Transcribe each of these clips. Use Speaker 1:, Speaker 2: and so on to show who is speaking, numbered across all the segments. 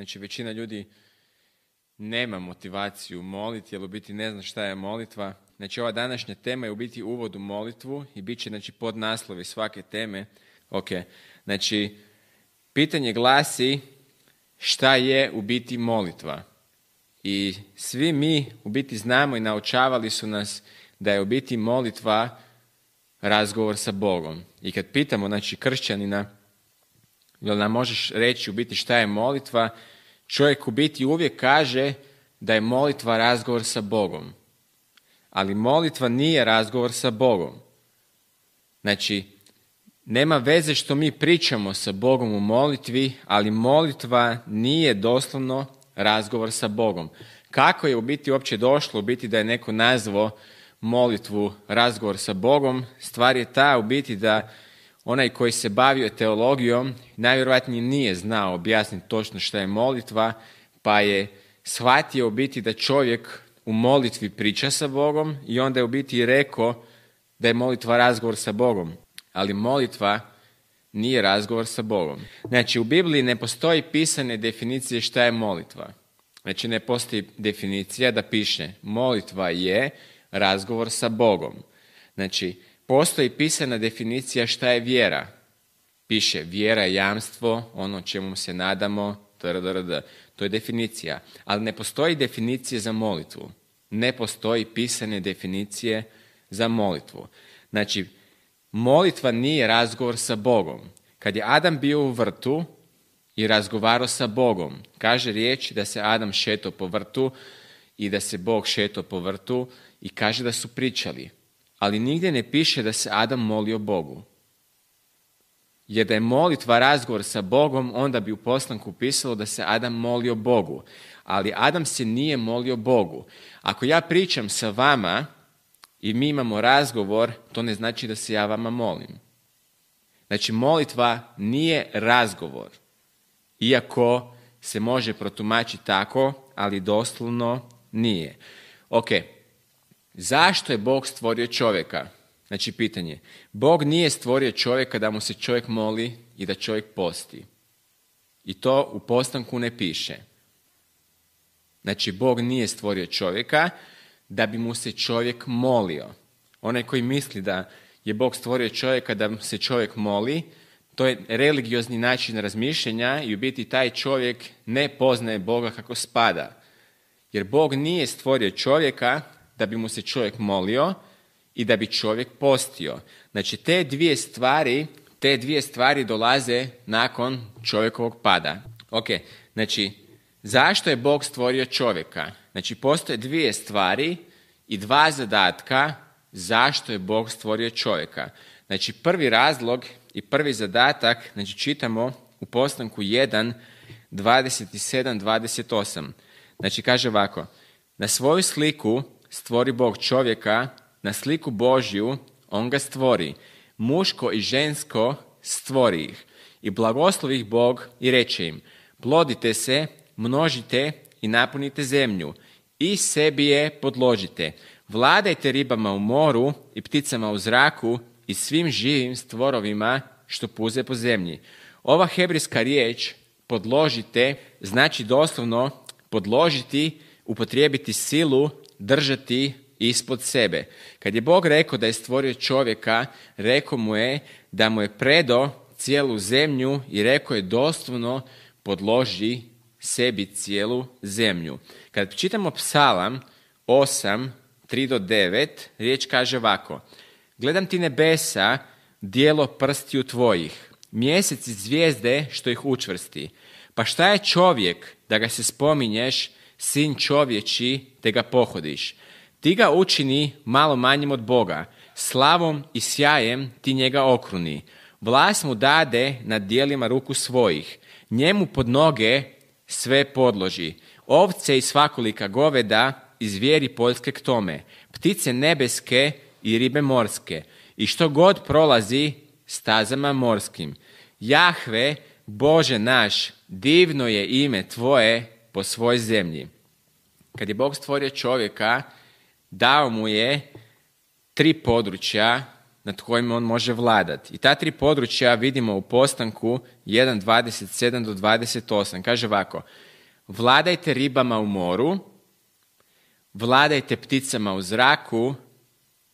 Speaker 1: Znači većina ljudi nema motivaciju moliti, jer u biti ne zna šta je molitva. Znači ova današnja tema je u biti uvod u molitvu i bit će znači, pod naslovi svake teme. Ok, znači pitanje glasi šta je u biti molitva. I svi mi u biti znamo i naučavali su nas da je u biti molitva razgovor sa Bogom. I kad pitamo znači kršćanina jel nam možeš reći u biti šta je molitva, čovjek u biti uvijek kaže da je molitva razgovor sa Bogom. Ali molitva nije razgovor sa Bogom. Znači, nema veze što mi pričamo sa Bogom u molitvi, ali molitva nije doslovno razgovor sa Bogom. Kako je u biti uopće došlo u biti da je neko nazvao molitvu razgovor sa Bogom? Stvar je ta u biti da onaj koji se bavio teologijom najvjerojatnije nije znao objasniti točno što je molitva, pa je shvatio u biti da čovjek u molitvi priča sa Bogom i onda je u biti rekao da je molitva razgovor sa Bogom. Ali molitva nije razgovor sa Bogom. Znači, u Bibliji ne postoji pisane definicije šta je molitva. Znači, ne postoji definicija da piše molitva je razgovor sa Bogom. Znači, postoji pisana definicija šta je vjera. Piše vjera je jamstvo, ono čemu se nadamo, to je definicija. Ali ne postoji definicije za molitvu. Ne postoji pisane definicije za molitvu. Znači, molitva nije razgovor sa Bogom. Kad je Adam bio u vrtu i razgovarao sa Bogom, kaže riječ da se Adam šeto po vrtu i da se Bog šeto po vrtu i kaže da su pričali ali nigdje ne piše da se Adam molio Bogu. Jer da je molitva razgovor sa Bogom, onda bi u poslanku pisalo da se Adam molio Bogu. Ali Adam se nije molio Bogu. Ako ja pričam sa vama i mi imamo razgovor, to ne znači da se ja vama molim. Znači, molitva nije razgovor. Iako se može protumačiti tako, ali doslovno nije. Ok, Zašto je Bog stvorio čovjeka? Znači pitanje. Bog nije stvorio čovjeka da mu se čovjek moli i da čovjek posti. I to u postanku ne piše. Znači Bog nije stvorio čovjeka da bi mu se čovjek molio. Onaj koji misli da je Bog stvorio čovjeka da se čovjek moli, to je religiozni način razmišljanja i u biti taj čovjek ne poznaje Boga kako spada. Jer Bog nije stvorio čovjeka da bi mu se čovjek molio i da bi čovjek postio. Znači te dvije stvari, te dvije stvari dolaze nakon čovjekovog pada. Ok, znači zašto je Bog stvorio čovjeka? Znači postoje dvije stvari i dva zadatka zašto je Bog stvorio čovjeka. Znači prvi razlog i prvi zadatak, znači čitamo u postanku 1, 27, 28. Znači kaže ovako, na svoju sliku stvori Bog čovjeka, na sliku Božju on ga stvori. Muško i žensko stvori ih. I blagoslovi ih Bog i reče im, plodite se, množite i napunite zemlju. I sebi je podložite. Vladajte ribama u moru i pticama u zraku i svim živim stvorovima što puze po zemlji. Ova hebrijska riječ podložite znači doslovno podložiti, upotrijebiti silu držati ispod sebe. Kad je Bog rekao da je stvorio čovjeka, rekao mu je da mu je predo cijelu zemlju i rekao je doslovno podloži sebi cijelu zemlju. Kad čitamo psalam 8, 3 do 9, riječ kaže ovako. Gledam ti nebesa, dijelo prstiju tvojih, mjesec i zvijezde što ih učvrsti. Pa šta je čovjek da ga se spominješ, sin čovječi, te ga pohodiš. Ti ga učini malo manjim od Boga, slavom i sjajem ti njega okruni. Vlas mu dade nad dijelima ruku svojih, njemu pod noge sve podloži. Ovce i svakolika goveda i zvijeri poljske k tome, ptice nebeske i ribe morske, i što god prolazi stazama morskim. Jahve, Bože naš, divno je ime Tvoje po svoj zemlji. Kad je Bog stvorio čovjeka, dao mu je tri područja nad kojima on može vladati. I ta tri područja vidimo u postanku 1.27 do 28. Kaže ovako, vladajte ribama u moru, vladajte pticama u zraku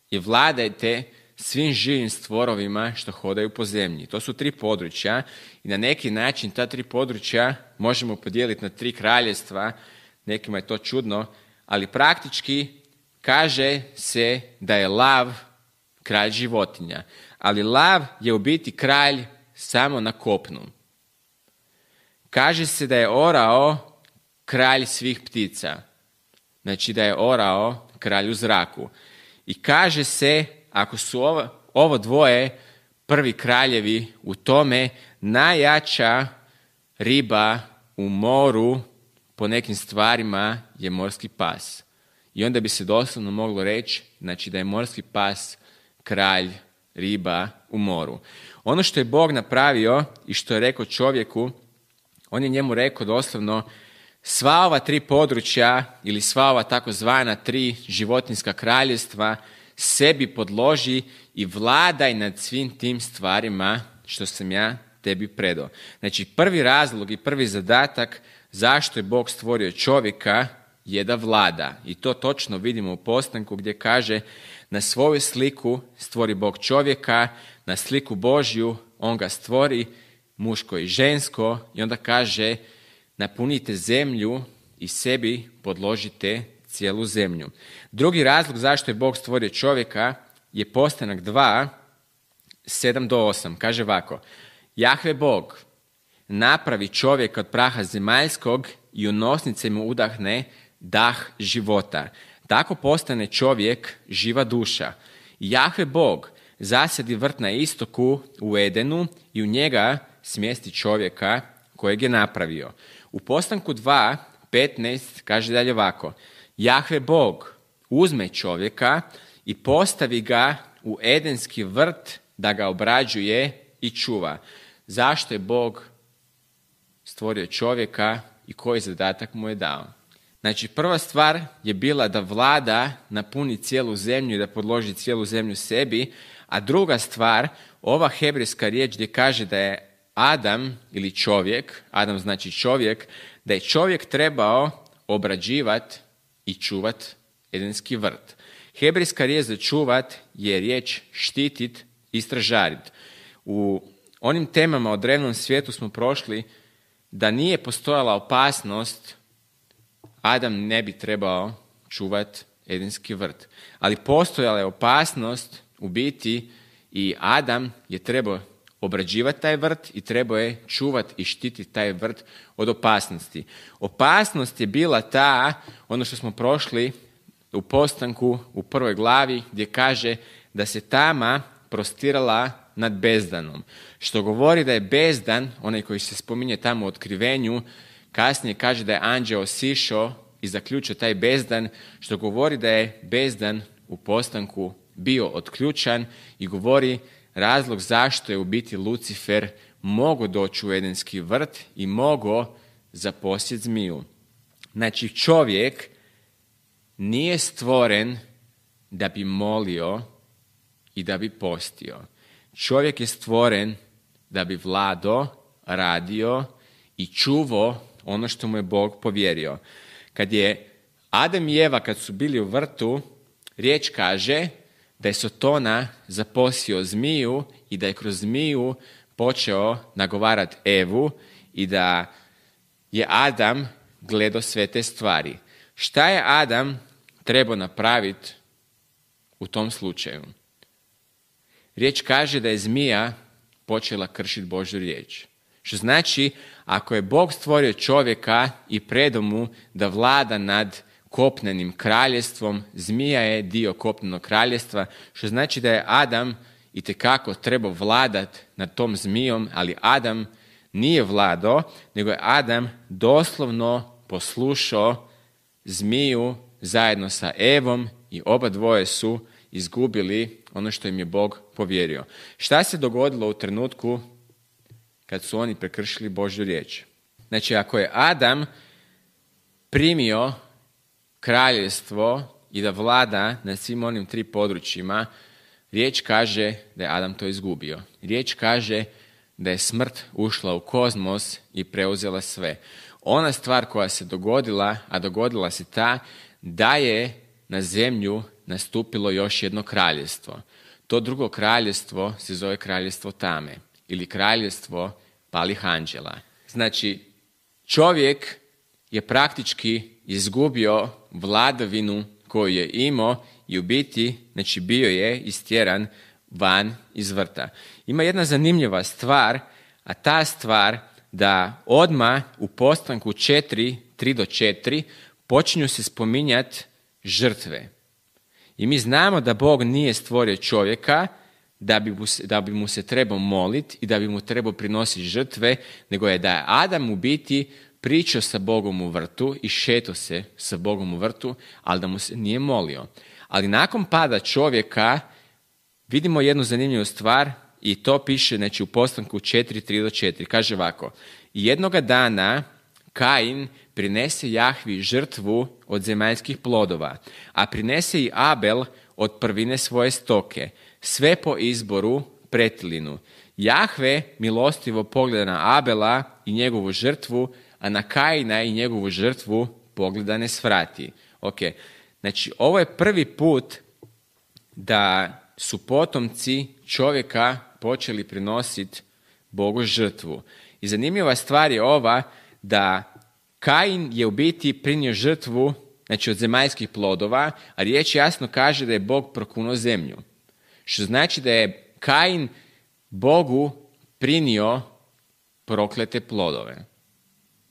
Speaker 1: i vladajte svim živim stvorovima što hodaju po zemlji. To su tri područja i na neki način ta tri područja možemo podijeliti na tri kraljestva. Nekima je to čudno, ali praktički kaže se da je lav kralj životinja. Ali lav je u biti kralj samo na kopnu. Kaže se da je orao kralj svih ptica. Znači da je orao kralj u zraku. I kaže se, ako su ovo, ovo dvoje prvi kraljevi u tome, najjača riba u moru po nekim stvarima je morski pas. I onda bi se doslovno moglo reći znači, da je morski pas kralj riba u moru. Ono što je Bog napravio i što je rekao čovjeku, on je njemu rekao doslovno sva ova tri područja ili sva ova takozvana tri životinska kraljestva sebi podloži i vladaj nad svim tim stvarima što sam ja tebi predao. Znači prvi razlog i prvi zadatak zašto je Bog stvorio čovjeka je da vlada. I to točno vidimo u postanku gdje kaže na svoju sliku stvori Bog čovjeka, na sliku Božju on ga stvori, muško i žensko, i onda kaže napunite zemlju i sebi podložite cijelu zemlju. Drugi razlog zašto je Bog stvorio čovjeka je postanak 2, 7 do 8. Kaže ovako, Jahve Bog napravi čovjeka od praha zemaljskog i u nosnice mu udahne dah života. Tako postane čovjek živa duša. Jahve Bog zasadi vrt na istoku u Edenu i u njega smjesti čovjeka kojeg je napravio. U postanku 2, 15 kaže dalje ovako. Jahve Bog uzme čovjeka i postavi ga u Edenski vrt da ga obrađuje i čuva. Zašto je Bog stvorio čovjeka i koji zadatak mu je dao? Znači, prva stvar je bila da vlada napuni cijelu zemlju i da podloži cijelu zemlju sebi, a druga stvar, ova hebrejska riječ gdje kaže da je Adam ili čovjek, Adam znači čovjek, da je čovjek trebao obrađivati i čuvat edenski vrt. Hebrejska riječ za čuvat je riječ štitit i stražarit. U onim temama o drevnom svijetu smo prošli da nije postojala opasnost Adam ne bi trebao čuvat edenski vrt. Ali postojala je opasnost u biti i Adam je trebao obrađivati taj vrt i trebao je čuvati i štititi taj vrt od opasnosti. Opasnost je bila ta, ono što smo prošli u postanku u prvoj glavi gdje kaže da se tama prostirala nad bezdanom. Što govori da je bezdan, onaj koji se spominje tamo u otkrivenju, kasnije kaže da je anđeo sišao i zaključio taj bezdan, što govori da je bezdan u postanku bio otključan i govori razlog zašto je u biti Lucifer mogao doći u Edenski vrt i mogao zaposjeti zmiju. Znači čovjek nije stvoren da bi molio i da bi postio. Čovjek je stvoren da bi vlado, radio i čuvo ono što mu je Bog povjerio. Kad je Adam i Eva, kad su bili u vrtu, riječ kaže da je Sotona zaposio zmiju i da je kroz zmiju počeo nagovarati Evu i da je Adam gledao sve te stvari. Šta je Adam trebao napraviti u tom slučaju? Riječ kaže da je zmija počela kršiti Božju riječ. Što znači, ako je Bog stvorio čovjeka i predao mu da vlada nad kopnenim kraljestvom, zmija je dio kopnenog kraljestva, što znači da je Adam i tekako trebao vladat nad tom zmijom, ali Adam nije vladao, nego je Adam doslovno poslušao zmiju zajedno sa Evom i oba dvoje su izgubili ono što im je Bog povjerio. Šta se dogodilo u trenutku kad su oni prekršili Božju riječ? Znači, ako je Adam primio kraljevstvo i da vlada na svim onim tri područjima, riječ kaže da je Adam to izgubio. Riječ kaže da je smrt ušla u kozmos i preuzela sve. ona stvar koja se dogodila, a dogodila se ta da je na zemlju nastupilo još jedno kraljevstvo. To drugo kraljevstvo se zove kraljevstvo tame ili kraljevstvo palih anđela. Znači, čovjek je praktički izgubio vladavinu koju je imao i u biti, znači bio je istjeran van iz vrta. Ima jedna zanimljiva stvar, a ta stvar da odma u postanku 4, 3 do 4 počinju se spominjati žrtve. I mi znamo da Bog nije stvorio čovjeka da bi, mu se, da bi mu se trebao moliti i da bi mu trebao prinositi žrtve, nego je da je Adam u biti pričao sa Bogom u vrtu i šeto se sa Bogom u vrtu, ali da mu se nije molio. Ali nakon pada čovjeka vidimo jednu zanimljivu stvar i to piše znači, u postanku 4.3 do 4. Kaže ovako, jednoga dana Kain prinese Jahvi žrtvu od zemaljskih plodova, a prinese i Abel od prvine svoje stoke, sve po izboru pretilinu. Jahve milostivo pogleda na Abela i njegovu žrtvu, a na Kaina i njegovu žrtvu pogleda ne svrati. Ok, znači ovo je prvi put da su potomci čovjeka počeli prinositi Bogu žrtvu. I zanimljiva stvar je ova da Kain je u biti prinio žrtvu znači od zemaljskih plodova, a riječ jasno kaže da je Bog prokunuo zemlju. Što znači da je Kain Bogu prinio proklete plodove.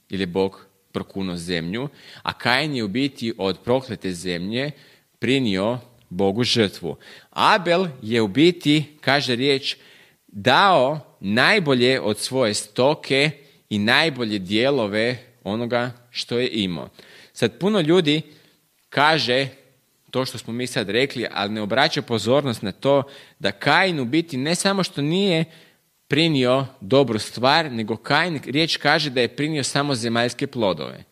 Speaker 1: Ili je Bog prokunuo zemlju, a Kain je u biti od proklete zemlje prinio Bogu žrtvu. Abel je u biti, kaže riječ, dao najbolje od svoje stoke i najbolje dijelove onoga što je imao. Sad puno ljudi kaže to što smo mi sad rekli, ali ne obraća pozornost na to da Kain u biti ne samo što nije prinio dobru stvar, nego Kain, riječ kaže da je prinio samo zemaljske plodove.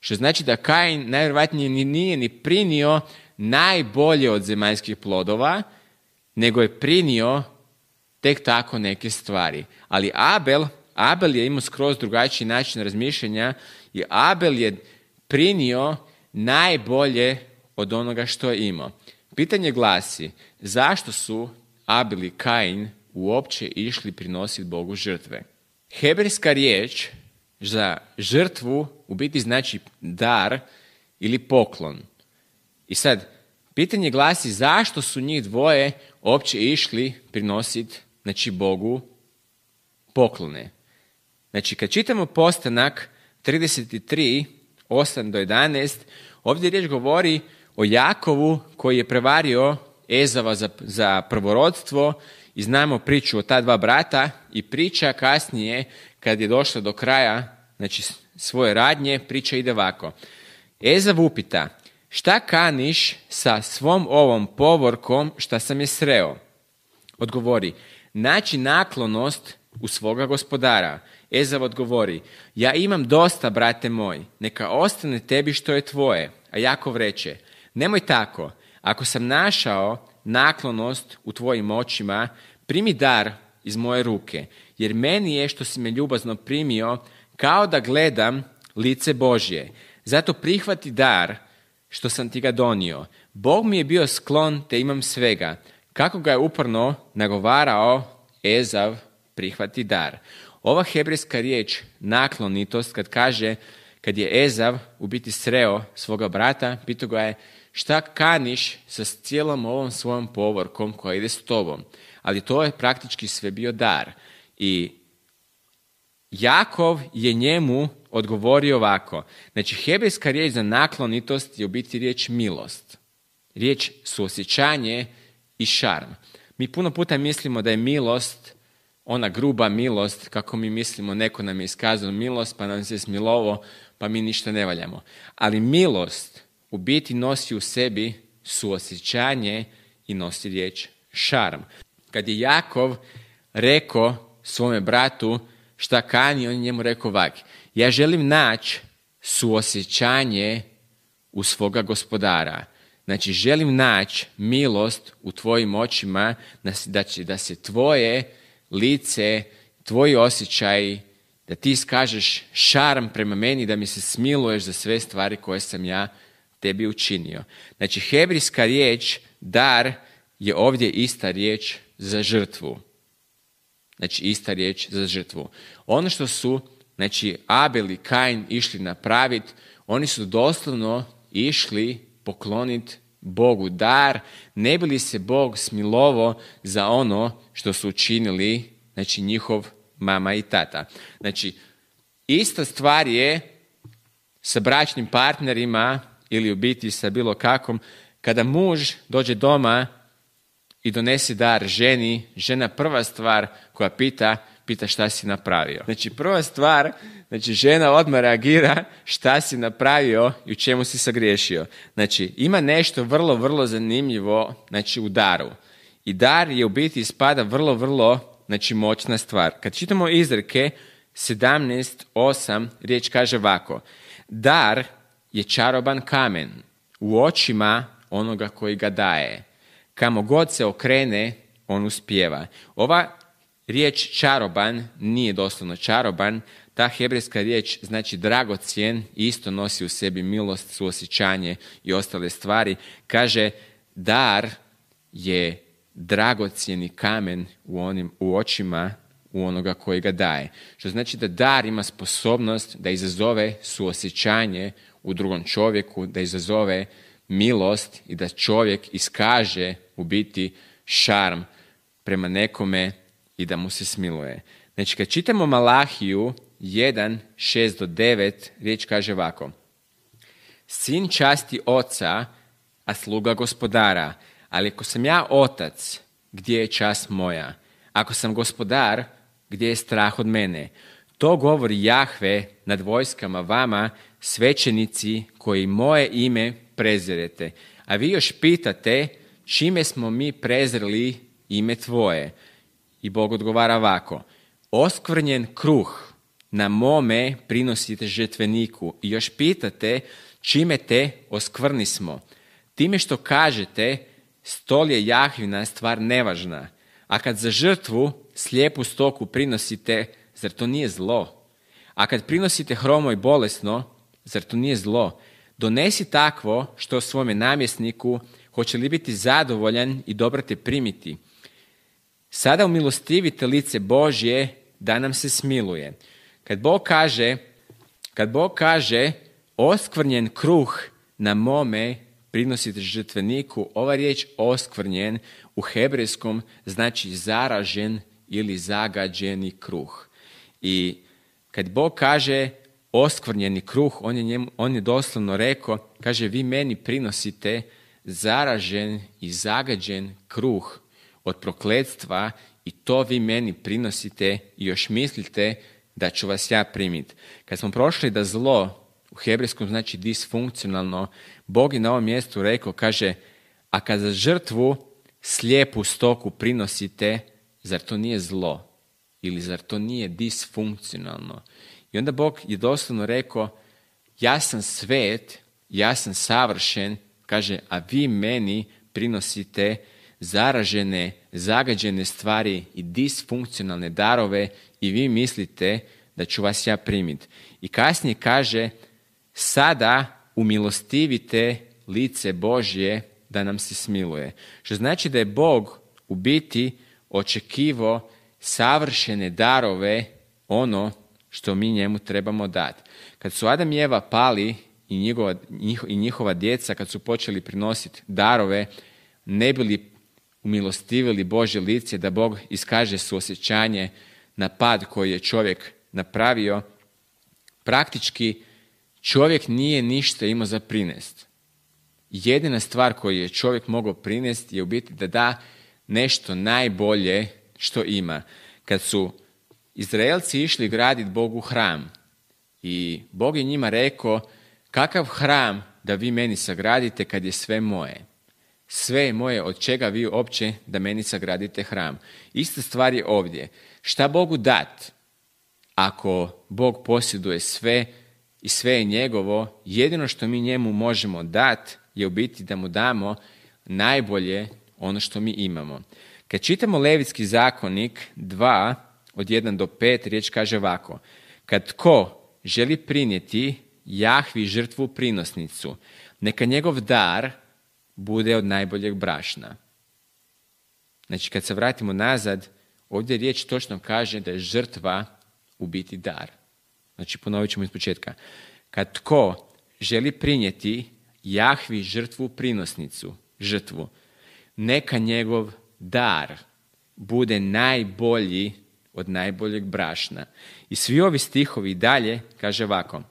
Speaker 1: Što znači da Kain najvjerojatnije ni nije ni prinio najbolje od zemaljskih plodova, nego je prinio tek tako neke stvari. Ali Abel, Abel je imao skroz drugačiji način razmišljanja i Abel je prinio najbolje od onoga što je imao. Pitanje glasi, zašto su Abel i Kain uopće išli prinositi Bogu žrtve? Hebrejska riječ za žrtvu u biti znači dar ili poklon. I sad, pitanje glasi zašto su njih dvoje uopće išli prinositi znači Bogu poklone. Znači, kad čitamo postanak 33, 8 do 11, ovdje riječ govori o Jakovu koji je prevario Ezava za, za prvorodstvo i znamo priču o ta dva brata i priča kasnije kad je došla do kraja znači svoje radnje, priča ide ovako. Ezav upita, šta kaniš sa svom ovom povorkom šta sam je sreo? Odgovori, naći naklonost u svoga gospodara. Ezav odgovori, ja imam dosta, brate moj, neka ostane tebi što je tvoje. A Jakov reče, nemoj tako, ako sam našao naklonost u tvojim očima, primi dar iz moje ruke, jer meni je što si me ljubazno primio, kao da gledam lice Božje. Zato prihvati dar što sam ti ga donio. Bog mi je bio sklon te imam svega. Kako ga je uporno nagovarao Ezav prihvati dar. Ova hebrejska riječ naklonitost kad kaže kad je Ezav u biti sreo svoga brata, pitao ga je šta kaniš sa cijelom ovom svojom povorkom koja ide s tobom. Ali to je praktički sve bio dar. I Jakov je njemu odgovorio ovako. Znači, hebrejska riječ za naklonitost je u biti riječ milost. Riječ suosjećanje i šarm. Mi puno puta mislimo da je milost ona gruba milost, kako mi mislimo, neko nam je iskazao milost, pa nam se smilovo, pa mi ništa ne valjamo. Ali milost u biti nosi u sebi suosjećanje i nosi riječ šarm. Kad je Jakov rekao svome bratu šta kani, on je njemu rekao ovak. Ja želim naći suosjećanje u svoga gospodara. Znači, želim naći milost u tvojim očima da, će, da se tvoje lice, tvoji osjećaji da ti iskažeš šarm prema meni, da mi se smiluješ za sve stvari koje sam ja tebi učinio. Znači, hebrijska riječ dar je ovdje ista riječ za žrtvu. Znači, ista riječ za žrtvu. Ono što su, znači, Abel i Kain išli napraviti, oni su doslovno išli pokloniti Bogu dar, ne bi li se Bog smilovo za ono što su učinili, znači, njihov mama i tata. Znači, ista stvar je sa bračnim partnerima ili u biti sa bilo kakvom, kada muž dođe doma i donese dar ženi, žena prva stvar koja pita, pita šta si napravio. Znači prva stvar, znači žena odmah reagira šta si napravio i u čemu si sagriješio. Znači ima nešto vrlo, vrlo zanimljivo znači, u daru. I dar je u biti ispada vrlo, vrlo znači, moćna stvar. Kad čitamo izreke 17.8, riječ kaže ovako. Dar je čaroban kamen u očima onoga koji ga daje. Kamo god se okrene, on uspjeva. Ova riječ čaroban nije doslovno čaroban, ta hebrejska riječ znači dragocjen i isto nosi u sebi milost, suosjećanje i ostale stvari. Kaže, dar je dragocjeni kamen u, onim, u očima u onoga koji ga daje. Što znači da dar ima sposobnost da izazove suosjećanje u drugom čovjeku, da izazove milost i da čovjek iskaže u biti šarm prema nekome i da mu se smiluje. Znači, kad čitamo Malahiju 1, 6 do 9, riječ kaže ovako. Sin časti oca, a sluga gospodara. Ali ako sam ja otac, gdje je čast moja? Ako sam gospodar, gdje je strah od mene? To govori Jahve nad vojskama vama, svećenici koji moje ime prezirete. A vi još pitate čime smo mi prezreli ime tvoje. I Bog odgovara ovako. Oskvrnjen kruh na mome prinosite žetveniku. I još pitate čime te oskvrni smo. Time što kažete stol je Jahvina stvar nevažna. A kad za žrtvu slijepu stoku prinosite, zar to nije zlo? A kad prinosite hromo i bolesno, zar to nije zlo? Donesi takvo što svome namjesniku hoće li biti zadovoljan i dobro te primiti. Sada umilostivite lice Božje da nam se smiluje. Kad Bog kaže, kad Bog kaže oskvrnjen kruh na mome prinosite žrtveniku, ova riječ oskvrnjen u hebrejskom znači zaražen ili zagađeni kruh. I kad Bog kaže oskvrnjeni kruh, on je, njemu, on je doslovno rekao, kaže vi meni prinosite zaražen i zagađen kruh od prokletstva i to vi meni prinosite i još mislite da ću vas ja primiti. Kad smo prošli da zlo u hebrejskom znači disfunkcionalno, Bog je na ovom mjestu rekao, kaže, a kad za žrtvu slijepu stoku prinosite, zar to nije zlo? Ili zar to nije disfunkcionalno? I onda Bog je doslovno rekao, ja sam svet, ja sam savršen, kaže, a vi meni prinosite zaražene, zagađene stvari i disfunkcionalne darove i vi mislite da ću vas ja primiti. I kasnije kaže, sada umilostivite lice Božje da nam se smiluje. Što znači da je Bog u biti očekivo savršene darove ono što mi njemu trebamo dati. Kad su Adam i Eva pali i njihova, i njihova djeca, kad su počeli prinositi darove, ne bili umilostivili Božje lice da Bog iskaže suosjećanje na pad koji je čovjek napravio, praktički čovjek nije ništa imao za prinest. Jedina stvar koju je čovjek mogao prinesti je u biti da da nešto najbolje što ima. Kad su Izraelci išli graditi Bogu hram i Bog je njima rekao kakav hram da vi meni sagradite kad je sve moje. Sve je moje, od čega vi uopće da meni sagradite hram. Ista stvar je ovdje. Šta Bogu dat? Ako Bog posjeduje sve i sve je njegovo, jedino što mi njemu možemo dat je u biti da mu damo najbolje ono što mi imamo. Kad čitamo Levitski zakonik 2, od 1 do 5, riječ kaže ovako. Kad tko želi prinijeti Jahvi žrtvu prinosnicu, neka njegov dar bude od najboljeg brašna. Znači, kad se vratimo nazad, ovdje riječ točno kaže da je žrtva u biti dar. Znači, ponovit ćemo iz početka. Kad tko želi prinijeti Jahvi žrtvu prinosnicu, žrtvu, neka njegov dar bude najbolji od najboljeg brašna. I svi ovi stihovi dalje kaže ovako.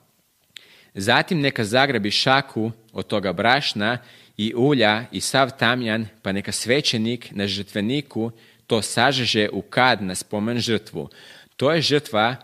Speaker 1: Zatim neka zagrabi šaku od toga brašna i ulja i sav tamjan, pa neka svećenik na žrtveniku to sažeže u kad na spomen žrtvu. To je žrtva,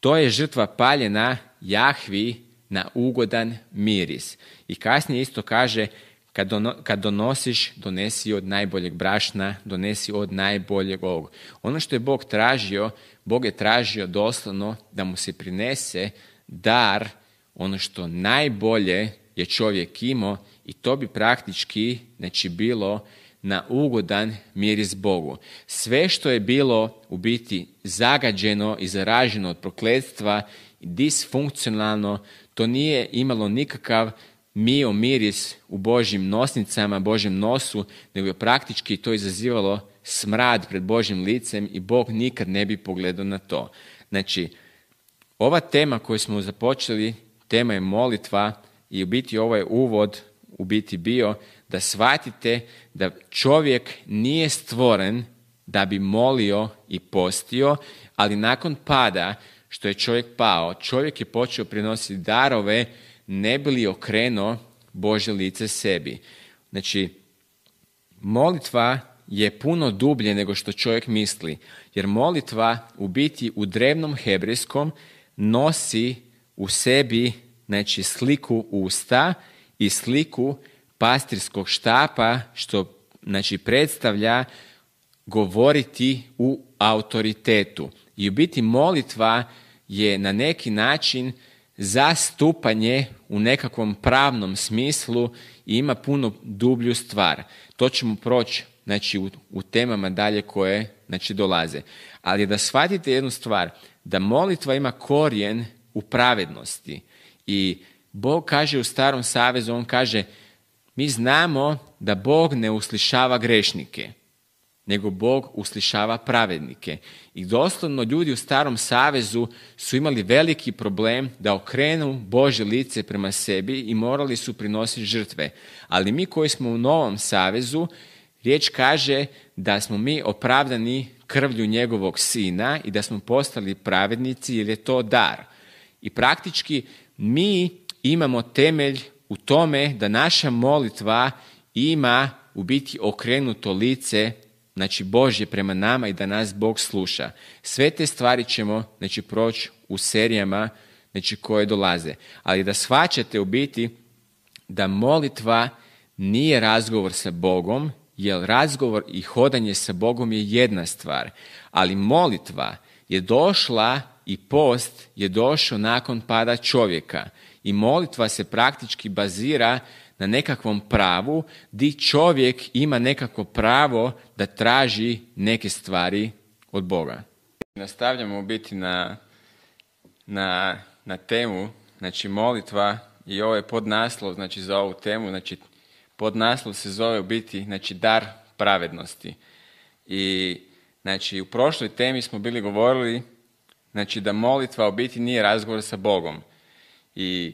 Speaker 1: to je žrtva paljena Jahvi na ugodan miris. I kasnije isto kaže, kad, kad donosiš, donesi od najboljeg brašna, donesi od najboljeg ovog. Ono što je Bog tražio, Bog je tražio doslovno da mu se prinese dar, ono što najbolje je čovjek imao i to bi praktički znači, bilo na ugodan miris Bogu. Sve što je bilo u biti zagađeno i zaraženo od prokletstva i disfunkcionalno, to nije imalo nikakav mio miris u Božjim nosnicama, Božjem nosu, nego je praktički to izazivalo smrad pred Božjim licem i Bog nikad ne bi pogledao na to. Znači, ova tema koju smo započeli, tema je molitva i u biti ovaj uvod u biti bio da shvatite da čovjek nije stvoren da bi molio i postio, ali nakon pada što je čovjek pao, čovjek je počeo prinositi darove ne bi li okrenuo Bože lice sebi. Znači, molitva je puno dublje nego što čovjek misli, jer molitva u biti u drevnom hebrejskom nosi u sebi znači, sliku usta i sliku pastirskog štapa, što znači, predstavlja govoriti u autoritetu. I u biti molitva je na neki način zastupanje u nekakvom pravnom smislu i ima puno dublju stvar. To ćemo proći znači, u, u temama dalje koje znači, dolaze. Ali da shvatite jednu stvar, da molitva ima korijen u pravednosti. I Bog kaže u starom savezu, on kaže, mi znamo da Bog ne uslišava grešnike nego Bog uslišava pravednike. I doslovno ljudi u starom savezu su imali veliki problem da okrenu Bože lice prema sebi i morali su prinositi žrtve. Ali mi koji smo u novom savezu, riječ kaže da smo mi opravdani krvlju njegovog sina i da smo postali pravednici jer je to dar. I praktički mi imamo temelj u tome da naša molitva ima u biti okrenuto lice znači Božje prema nama i da nas Bog sluša. Sve te stvari ćemo znači, proći u serijama znači, koje dolaze. Ali da shvaćate u biti da molitva nije razgovor sa Bogom, jer razgovor i hodanje sa Bogom je jedna stvar. Ali molitva je došla i post je došao nakon pada čovjeka. I molitva se praktički bazira na nekakvom pravu di čovjek ima nekako pravo da traži neke stvari od Boga. Nastavljamo biti na, na, na temu, znači molitva i ovo je podnaslov znači, za ovu temu, znači podnaslov se zove u biti znači, dar pravednosti. I znači, u prošloj temi smo bili govorili znači, da molitva u biti nije razgovor sa Bogom. I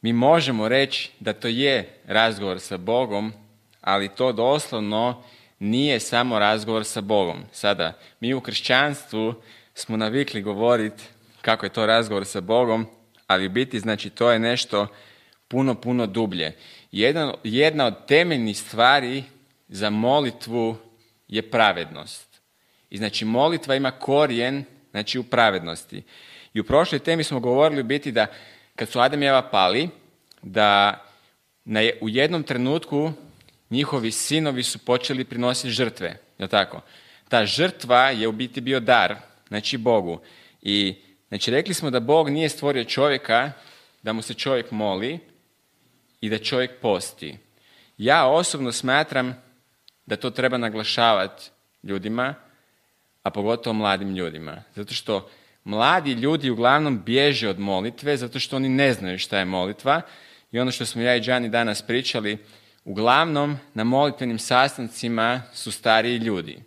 Speaker 1: mi možemo reći da to je razgovor sa Bogom, ali to doslovno nije samo razgovor sa Bogom. Sada, mi u kršćanstvu smo navikli govoriti kako je to razgovor sa Bogom, ali u biti znači to je nešto puno, puno dublje. Jedna, jedna od temeljnih stvari za molitvu je pravednost. I znači molitva ima korijen znači u pravednosti. I u prošloj temi smo govorili u biti da kad su Adam i Eva pali, da na, u jednom trenutku njihovi sinovi su počeli prinositi žrtve. Je tako? Ta žrtva je u biti bio dar, znači Bogu. I znači rekli smo da Bog nije stvorio čovjeka da mu se čovjek moli i da čovjek posti. Ja osobno smatram da to treba naglašavati ljudima, a pogotovo mladim ljudima. Zato što mladi ljudi uglavnom bježe od molitve zato što oni ne znaju šta je molitva. I ono što smo ja i Đani danas pričali, uglavnom na molitvenim sastancima su stariji ljudi.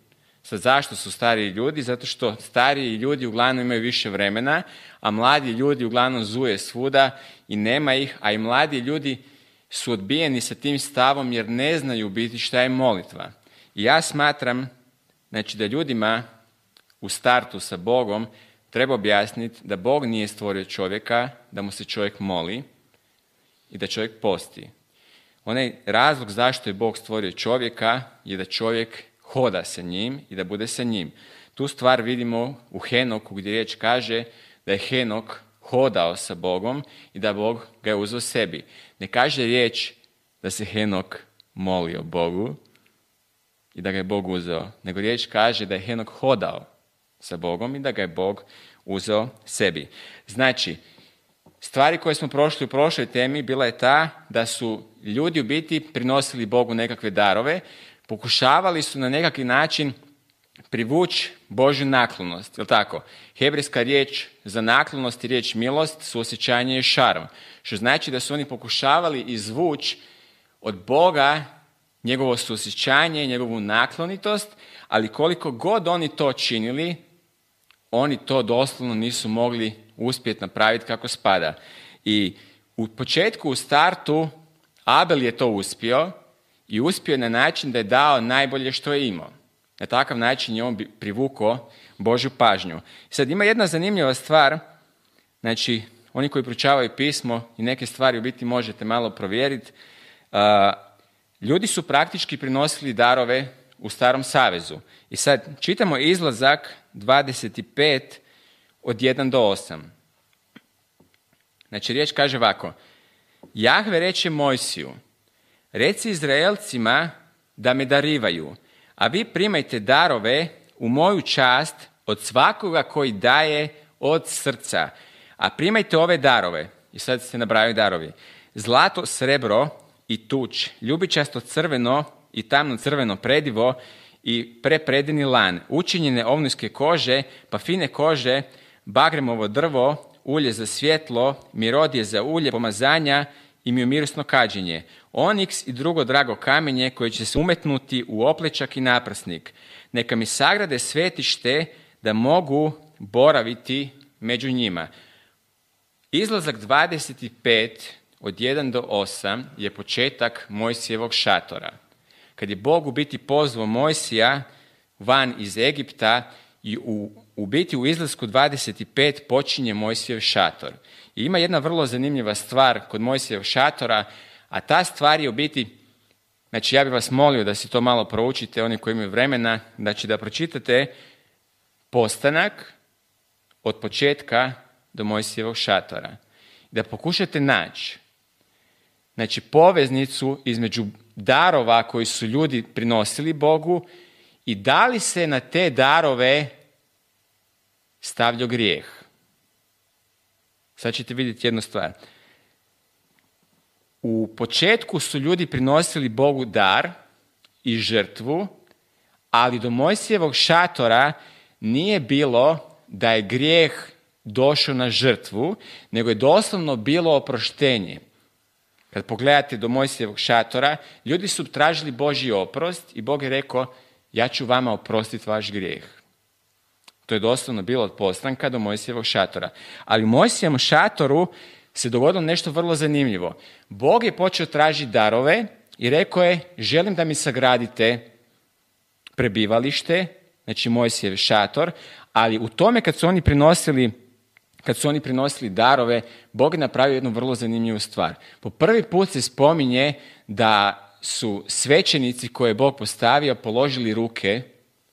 Speaker 1: Sad zašto su stariji ljudi? Zato što stariji ljudi uglavnom imaju više vremena, a mladi ljudi uglavnom zuje svuda i nema ih, a i mladi ljudi su odbijeni sa tim stavom jer ne znaju biti šta je molitva. I ja smatram znači, da ljudima u startu sa Bogom treba objasniti da Bog nije stvorio čovjeka, da mu se čovjek moli i da čovjek posti. Onaj razlog zašto je Bog stvorio čovjeka je da čovjek hoda sa njim i da bude sa njim. Tu stvar vidimo u Henoku gdje riječ kaže da je Henok hodao sa Bogom i da Bog ga je uzeo sebi. Ne kaže riječ da se Henok molio Bogu i da ga je Bog uzeo, nego riječ kaže da je Henok hodao sa Bogom i da ga je Bog uzeo sebi. Znači, stvari koje smo prošli u prošloj temi bila je ta da su ljudi u biti prinosili Bogu nekakve darove, pokušavali su na nekakvi način privući Božju naklonost, jel tako? Hebrejska riječ za naklonost i riječ milost su osjećanje i šarm, što znači da su oni pokušavali izvući od Boga njegovo susjećanje, njegovu naklonitost, ali koliko god oni to činili, oni to doslovno nisu mogli uspjeti napraviti kako spada. I u početku, u startu, Abel je to uspio i uspio na način da je dao najbolje što je imao. Na takav način je on privukao Božju pažnju. Sad ima jedna zanimljiva stvar, znači oni koji proučavaju pismo i neke stvari u biti možete malo provjeriti. Ljudi su praktički prinosili darove u starom savezu. I sad čitamo izlazak 25 od 1 do 8. Znači riječ kaže ovako. Jahve reče Mojsiju, reci Izraelcima da me darivaju, a vi primajte darove u moju čast od svakoga koji daje od srca. A primajte ove darove, i sad se nabrajaju darovi, zlato, srebro i tuč, ljubičasto crveno i tamno crveno predivo i prepredeni lan, učinjene ovnujske kože, pa fine kože, bagremovo drvo, ulje za svjetlo, mirodije za ulje pomazanja i miomirusno kađenje, oniks i drugo drago kamenje koje će se umetnuti u oplečak i naprsnik. Neka mi sagrade svetište da mogu boraviti među njima. Izlazak 25 od 1 do 8 je početak Mojsijevog šatora. Kad je Bog u biti pozvao Mojsija van iz Egipta i u, u biti u izlasku 25 počinje Mojsijev šator. I ima jedna vrlo zanimljiva stvar kod Mojsijevog šatora, a ta stvar je u biti, znači ja bih vas molio da si to malo proučite, oni koji imaju vremena, znači da pročitate postanak od početka do Mojsijevog šatora. Da pokušate naći znači poveznicu između darova koji su ljudi prinosili Bogu i da li se na te darove stavljao grijeh. Sad ćete vidjeti jednu stvar. U početku su ljudi prinosili Bogu dar i žrtvu, ali do Mojsijevog šatora nije bilo da je grijeh došao na žrtvu, nego je doslovno bilo oproštenje. Kad pogledate do Mojsijevog šatora, ljudi su tražili Božji oprost i Bog je rekao, ja ću vama oprostiti vaš grijeh. To je doslovno bilo od postanka do Mojsijevog šatora. Ali u Mojsijevom šatoru se dogodilo nešto vrlo zanimljivo. Bog je počeo tražiti darove i rekao je, želim da mi sagradite prebivalište, znači Mojsijev šator, ali u tome kad su oni prinosili kad su oni prinosili darove, Bog je napravio jednu vrlo zanimljivu stvar. Po prvi put se spominje da su svećenici koje je Bog postavio položili ruke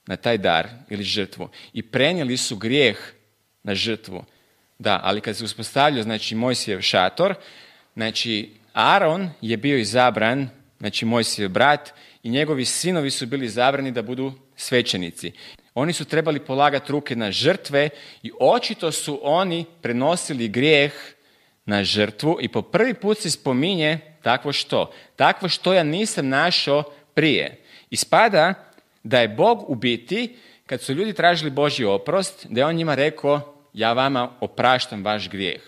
Speaker 1: na taj dar ili žrtvu i prenijeli su grijeh na žrtvu. Da, ali kad se uspostavljao znači Mojsijev šator, znači Aaron je bio izabran, znači Mojsijev brat i njegovi sinovi su bili izabrani da budu svećenici. Oni su trebali polagati ruke na žrtve i očito su oni prenosili grijeh na žrtvu i po prvi put se spominje takvo što. Takvo što ja nisam našao prije. Ispada da je Bog u biti, kad su ljudi tražili Božji oprost, da je on njima rekao, ja vama opraštam vaš grijeh.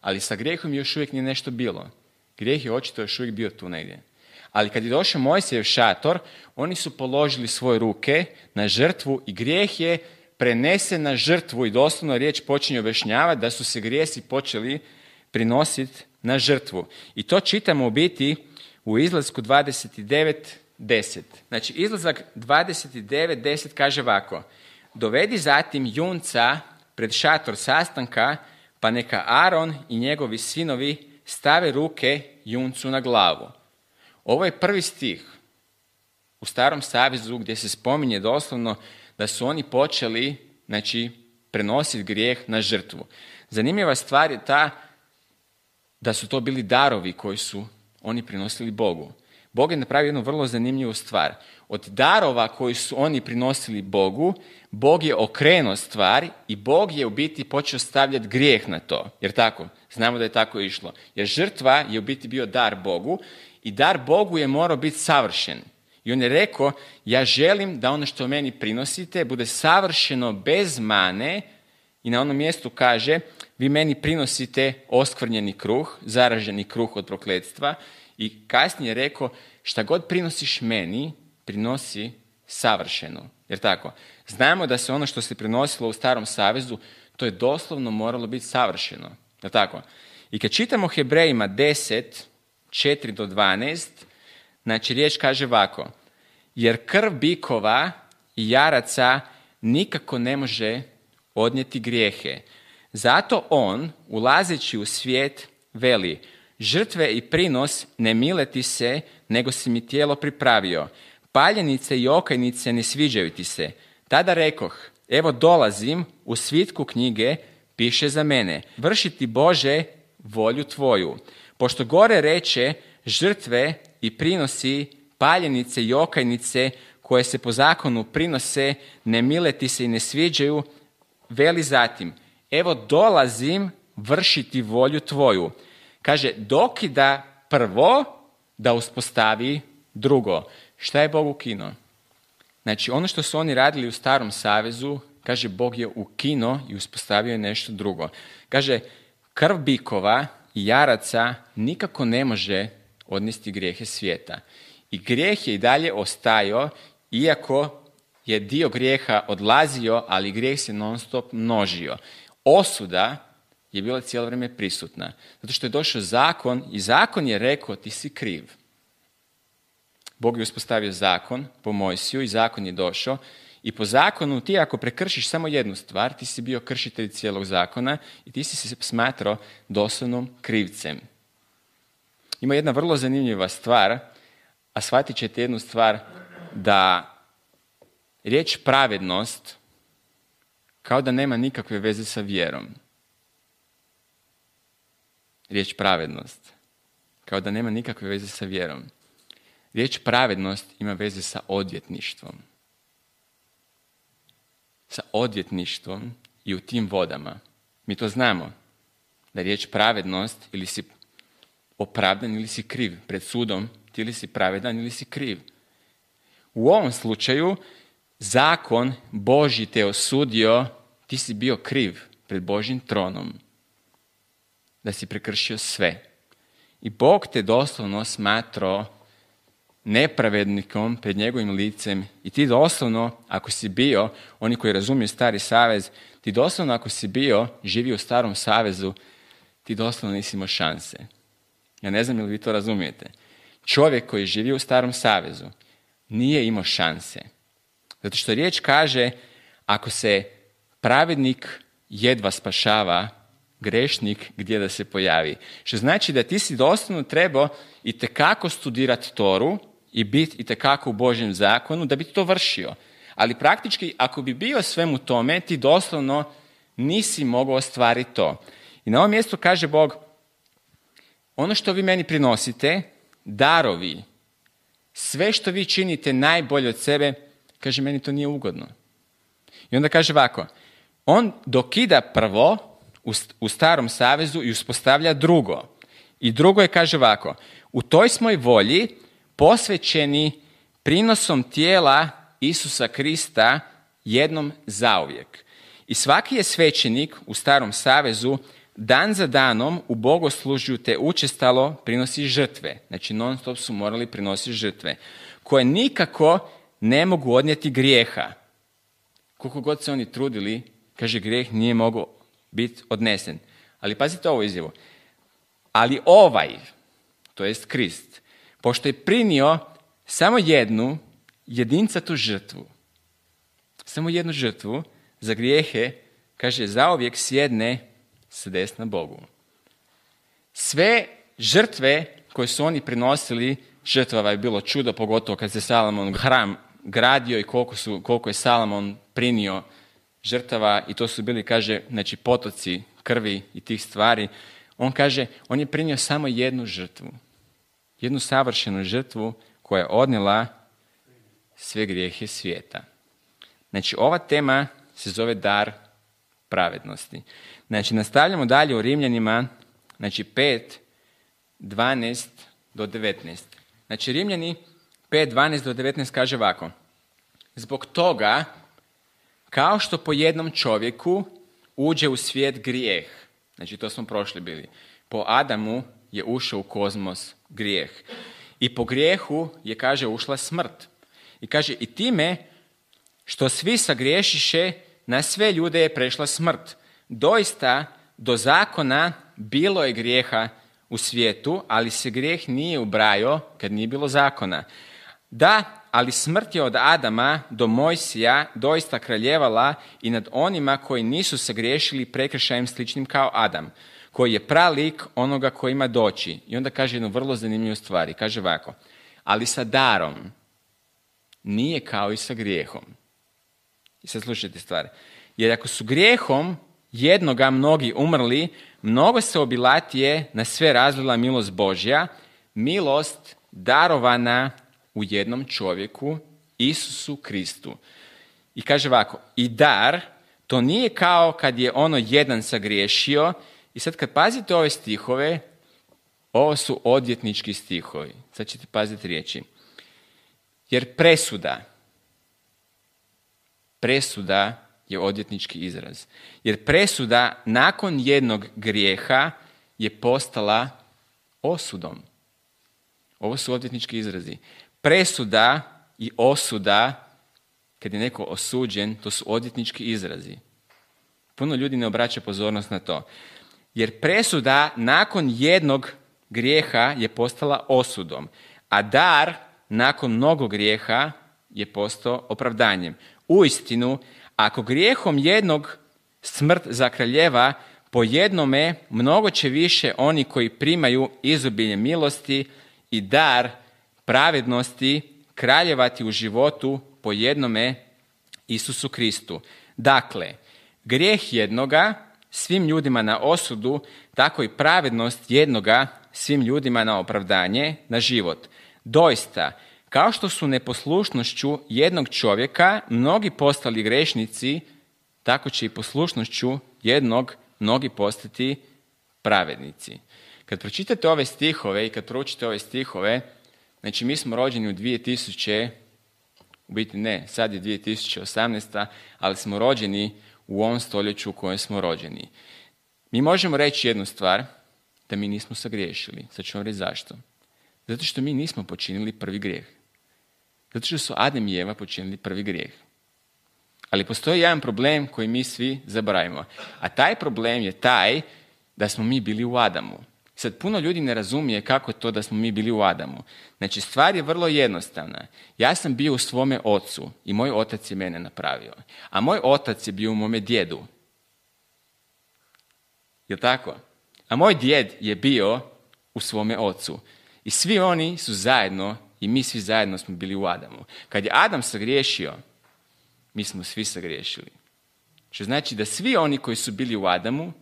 Speaker 1: Ali sa grijehom još uvijek nije nešto bilo. Grijeh je očito još uvijek bio tu negdje. Ali kad je došao Mojsijev šator, oni su položili svoje ruke na žrtvu i grijeh je prenesen na žrtvu i doslovno riječ počinje objašnjavati da su se grijesi počeli prinositi na žrtvu. I to čitamo u biti u izlasku 29.10. Znači izlazak 29.10 kaže ovako. Dovedi zatim junca pred šator sastanka, pa neka Aron i njegovi sinovi stave ruke juncu na glavu. Ovo je prvi stih u starom savezu gdje se spominje doslovno da su oni počeli znači, prenositi grijeh na žrtvu. Zanimljiva stvar je ta da su to bili darovi koji su oni prinosili Bogu. Bog je napravio jednu vrlo zanimljivu stvar. Od darova koji su oni prinosili Bogu, Bog je okrenuo stvar i Bog je u biti počeo stavljati grijeh na to. Jer tako, znamo da je tako išlo. Jer žrtva je u biti bio dar Bogu i dar Bogu je morao biti savršen. I on je rekao, ja želim da ono što meni prinosite bude savršeno bez mane i na onom mjestu kaže, vi meni prinosite oskvrnjeni kruh, zaraženi kruh od prokletstva i kasnije je rekao, šta god prinosiš meni, prinosi savršeno. Jer tako, znamo da se ono što se prinosilo u starom savezu, to je doslovno moralo biti savršeno. Jer tako? I kad čitamo Hebrejima 10, 4 do 12, znači riječ kaže ovako, jer krv bikova i jaraca nikako ne može odnijeti grijehe. Zato on, ulazeći u svijet, veli, žrtve i prinos ne mileti se, nego si mi tijelo pripravio. Paljenice i okajnice ne sviđaju ti se. Tada rekoh, evo dolazim, u svitku knjige piše za mene, vršiti Bože volju tvoju. Pošto gore reče, žrtve i prinosi, paljenice i okajnice koje se po zakonu prinose, ne mileti se i ne sviđaju, veli zatim, evo dolazim vršiti volju tvoju. Kaže, dokida prvo da uspostavi drugo. Šta je Bog ukino? Znači, ono što su oni radili u starom savezu, kaže, Bog je ukino i uspostavio je nešto drugo. Kaže, krv bikova i jaraca nikako ne može odnesti grijehe svijeta. I grijeh je i dalje ostajao, iako je dio grijeha odlazio, ali grijeh se non stop množio. Osuda je bila cijelo vrijeme prisutna. Zato što je došao zakon i zakon je rekao ti si kriv. Bog je uspostavio zakon po Mojsiju i zakon je došao i po zakonu ti ako prekršiš samo jednu stvar, ti si bio kršitelj cijelog zakona i ti si se smatrao doslovnom krivcem. Ima jedna vrlo zanimljiva stvar, a shvatit ćete jednu stvar da riječ pravednost kao da nema nikakve veze sa vjerom. Riječ pravednost kao da nema nikakve veze sa vjerom. Riječ pravednost ima veze sa odvjetništvom. Sa odvjetništvom i u tim vodama. Mi to znamo. Da riječ pravednost ili si opravdan ili si kriv. Pred sudom ti ili si pravedan ili si kriv. U ovom slučaju zakon Boži te osudio, ti si bio kriv pred Božim tronom. Da si prekršio sve. I Bog te doslovno smatrao nepravednikom pred njegovim licem i ti doslovno, ako si bio, oni koji razumiju stari savez, ti doslovno ako si bio, živio u starom savezu, ti doslovno nisi imao šanse. Ja ne znam ili vi to razumijete. Čovjek koji živi u starom savezu nije imao šanse. Zato što riječ kaže, ako se pravednik jedva spašava, grešnik gdje da se pojavi. Što znači da ti si doslovno trebao i tekako studirati Toru i biti i tekako u Božjem zakonu da bi to vršio. Ali praktički, ako bi bio svemu tome, ti doslovno nisi mogao ostvariti to. I na ovom mjestu kaže Bog, ono što vi meni prinosite, darovi, sve što vi činite najbolje od sebe, kaže, meni to nije ugodno. I onda kaže ovako, on dokida prvo u starom savezu i uspostavlja drugo. I drugo je, kaže ovako, u toj smoj volji posvećeni prinosom tijela Isusa Krista jednom zauvijek. I svaki je svećenik u starom savezu dan za danom u bogoslužju te učestalo prinosi žrtve. Znači non stop su morali prinositi žrtve. Koje nikako ne mogu odnijeti grijeha. Koliko god se oni trudili, kaže grijeh nije mogao biti odnesen. Ali pazite ovo izjavu. Ali ovaj, to jest Krist, pošto je prinio samo jednu jedincatu žrtvu, samo jednu žrtvu za grijehe, kaže, zauvijek sjedne sa desna Bogu. Sve žrtve koje su oni prinosili, žrtvava je bilo čudo, pogotovo kad se Salomon hram gradio i koliko, su, koliko je Salomon prinio žrtava i to su bili, kaže, znači potoci krvi i tih stvari. On kaže, on je prinio samo jednu žrtvu. Jednu savršenu žrtvu koja je odnila sve grijehe svijeta. Znači, ova tema se zove dar pravednosti. Znači, nastavljamo dalje u Rimljanima, znači 5, 12 do 19. Znači, Rimljani 5, 12 do 19 kaže ovako. Zbog toga, kao što po jednom čovjeku uđe u svijet grijeh, znači to smo prošli bili, po Adamu je ušao u kozmos grijeh. I po grijehu je, kaže, ušla smrt. I kaže, i time što svi sagriješiše, na sve ljude je prešla smrt. Doista, do zakona bilo je grijeha u svijetu, ali se grijeh nije ubrajo kad nije bilo zakona. Da, ali smrt je od Adama do Mojsija doista kraljevala i nad onima koji nisu se griješili prekršajem sličnim kao Adam, koji je pralik onoga koji ima doći. I onda kaže jednu vrlo zanimljivu stvar. Kaže ovako, ali sa darom nije kao i sa grijehom. I sad slušajte stvari. Jer ako su grijehom jednoga mnogi umrli, mnogo se obilatije na sve razlila milost Božja, milost darovana u jednom čovjeku, Isusu Kristu. I kaže ovako, i dar, to nije kao kad je ono jedan sagriješio, i sad kad pazite ove stihove, ovo su odvjetnički stihovi. Sad ćete paziti riječi. Jer presuda, presuda je odvjetnički izraz. Jer presuda nakon jednog grijeha je postala osudom. Ovo su odvjetnički izrazi. Presuda i osuda, kad je neko osuđen, to su odvjetnički izrazi. Puno ljudi ne obraća pozornost na to. Jer presuda nakon jednog grijeha je postala osudom, a dar nakon mnogo grijeha je postao opravdanjem. Uistinu, ako grijehom jednog smrt zakraljeva, po jednome mnogo će više oni koji primaju izobilje milosti i dar pravednosti kraljevati u životu po jednome Isusu Kristu. Dakle, grijeh jednoga svim ljudima na osudu, tako i pravednost jednoga svim ljudima na opravdanje, na život. Doista, kao što su neposlušnošću jednog čovjeka mnogi postali grešnici, tako će i poslušnošću jednog mnogi postati pravednici. Kad pročitate ove stihove i kad proučite ove stihove, znači mi smo rođeni u 2000, u biti ne, sad je 2018, ali smo rođeni u ovom stoljeću u kojem smo rođeni. Mi možemo reći jednu stvar, da mi nismo sagriješili. Sad ću vam reći zašto. Zato što mi nismo počinili prvi grijeh. Zato što su Adam i Eva počinili prvi grijeh. Ali postoji jedan problem koji mi svi zaboravimo. A taj problem je taj da smo mi bili u Adamu. Sad puno ljudi ne razumije kako je to da smo mi bili u Adamu. Znači stvar je vrlo jednostavna. Ja sam bio u svome ocu i moj otac je mene napravio. A moj otac je bio u mome djedu. Jel tako? A moj djed je bio u svome ocu. I svi oni su zajedno i mi svi zajedno smo bili u Adamu. Kad je Adam sagriješio, mi smo svi sagriješili. Što znači da svi oni koji su bili u Adamu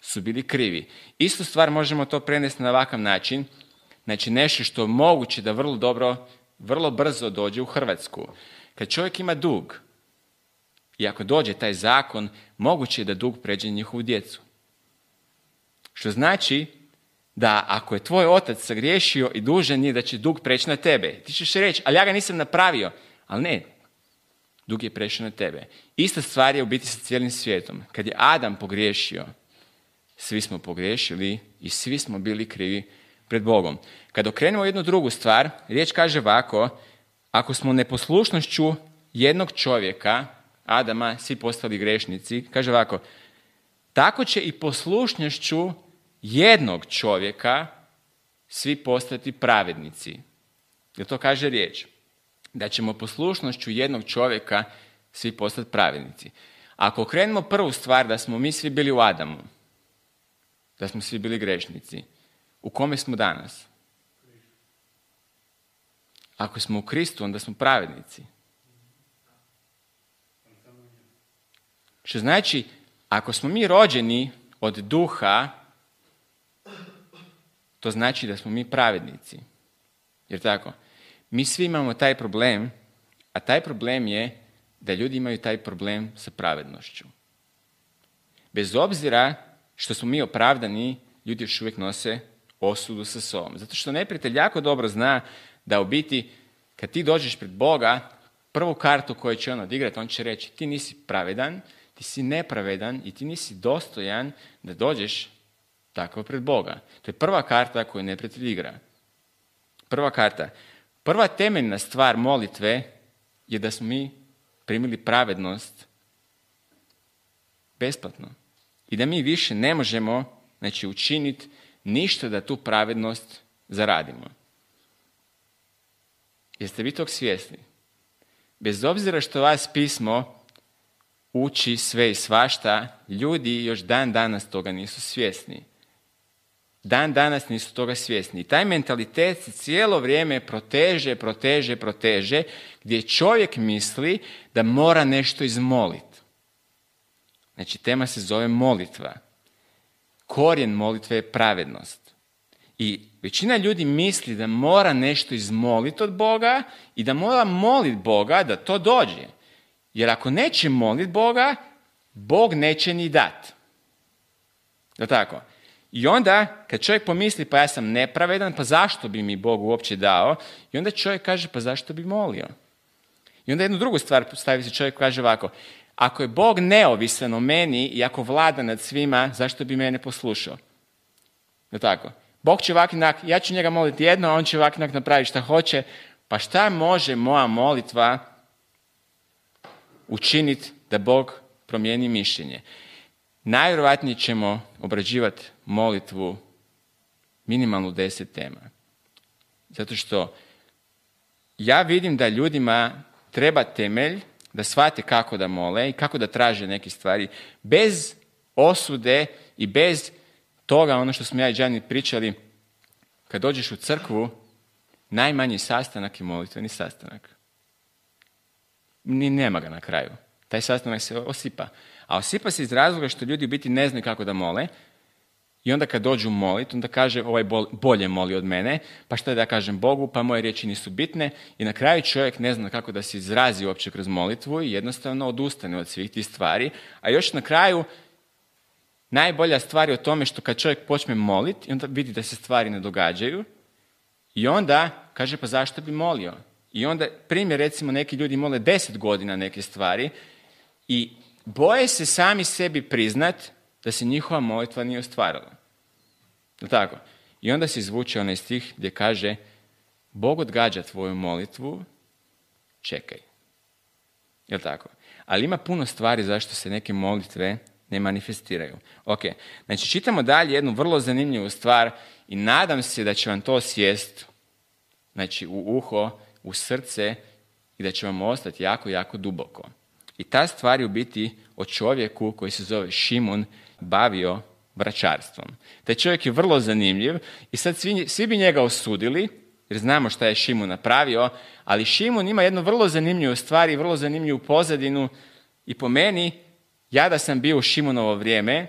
Speaker 1: su bili krivi. Istu stvar možemo to prenesti na ovakav način. Znači nešto što je moguće da vrlo dobro, vrlo brzo dođe u Hrvatsku. Kad čovjek ima dug, i ako dođe taj zakon, moguće je da dug pređe njihovu djecu. Što znači da ako je tvoj otac sagriješio i dužan je da će dug preći na tebe, ti ćeš reći, ali ja ga nisam napravio. Ali ne, dug je prešao na tebe. Ista stvar je u biti sa cijelim svijetom. Kad je Adam pogriješio, svi smo pogriješili i svi smo bili krivi pred Bogom. Kad okrenemo jednu drugu stvar, riječ kaže ovako, ako smo neposlušnošću jednog čovjeka, Adama, svi postali grešnici, kaže ovako, tako će i poslušnošću jednog čovjeka svi postati pravednici. Jer to kaže riječ. Da ćemo poslušnošću jednog čovjeka svi postati pravednici. Ako okrenemo prvu stvar da smo mi svi bili u Adamu, da smo svi bili grešnici, u kome smo danas? Ako smo u Kristu, onda smo pravednici. Što znači, ako smo mi rođeni od duha, to znači da smo mi pravednici. Jer tako, mi svi imamo taj problem, a taj problem je da ljudi imaju taj problem sa pravednošću. Bez obzira što smo mi opravdani, ljudi još uvijek nose osudu sa sobom. Zato što neprijatelj jako dobro zna da u biti, kad ti dođeš pred Boga, prvu kartu koju će on odigrati, on će reći ti nisi pravedan, ti si nepravedan i ti nisi dostojan da dođeš tako pred Boga. To je prva karta koju neprijatelj igra. Prva karta. Prva temeljna stvar molitve je da smo mi primili pravednost besplatno. I da mi više ne možemo znači, učiniti ništa da tu pravednost zaradimo. Jeste vi tog svjesni? Bez obzira što vas pismo uči sve i svašta, ljudi još dan danas toga nisu svjesni. Dan danas nisu toga svjesni. I taj mentalitet se cijelo vrijeme proteže, proteže, proteže, gdje čovjek misli da mora nešto izmoliti. Znači, tema se zove molitva. Korijen molitve je pravednost. I većina ljudi misli da mora nešto izmoliti od Boga i da mora moliti Boga da to dođe. Jer ako neće moliti Boga, Bog neće ni dat. Da tako? I onda, kad čovjek pomisli, pa ja sam nepravedan, pa zašto bi mi Bog uopće dao? I onda čovjek kaže, pa zašto bi molio? I onda jednu drugu stvar stavi se čovjek kaže ovako, ako je Bog neovisan o meni i ako vlada nad svima, zašto bi mene poslušao? Da tako? Bog će ovak ja ću njega moliti jedno, a on će ovak napraviti šta hoće. Pa šta može moja molitva učiniti da Bog promijeni mišljenje? Najvjerojatnije ćemo obrađivati molitvu minimalno deset tema. Zato što ja vidim da ljudima treba temelj da shvate kako da mole i kako da traže neke stvari bez osude i bez toga, ono što smo ja i Đani pričali, kad dođeš u crkvu, najmanji sastanak je molitveni sastanak. Ni nema ga na kraju. Taj sastanak se osipa. A osipa se iz razloga što ljudi u biti ne znaju kako da mole, i onda kad dođu molit, onda kaže ovaj bolje moli od mene, pa šta da kažem Bogu, pa moje riječi nisu bitne i na kraju čovjek ne zna kako da se izrazi uopće kroz molitvu i jednostavno odustane od svih tih stvari. A još na kraju najbolja stvar je o tome što kad čovjek počne moliti i onda vidi da se stvari ne događaju i onda kaže pa zašto bi molio? I onda primjer recimo neki ljudi mole deset godina neke stvari i boje se sami sebi priznat da se njihova molitva nije ostvarila. Tako? I onda se izvuče onaj stih gdje kaže Bog odgađa tvoju molitvu, čekaj. Jel tako? Ali ima puno stvari zašto se neke molitve ne manifestiraju. Ok, znači čitamo dalje jednu vrlo zanimljivu stvar i nadam se da će vam to sjest znači u uho, u srce i da će vam ostati jako, jako duboko. I ta stvar je u biti o čovjeku koji se zove Šimun bavio vraćarstvom. Taj čovjek je vrlo zanimljiv i sad svi, svi bi njega osudili, jer znamo šta je Šimun napravio, ali Šimun ima jednu vrlo zanimljivu stvar i vrlo zanimljivu pozadinu i po meni, ja da sam bio u Šimunovo vrijeme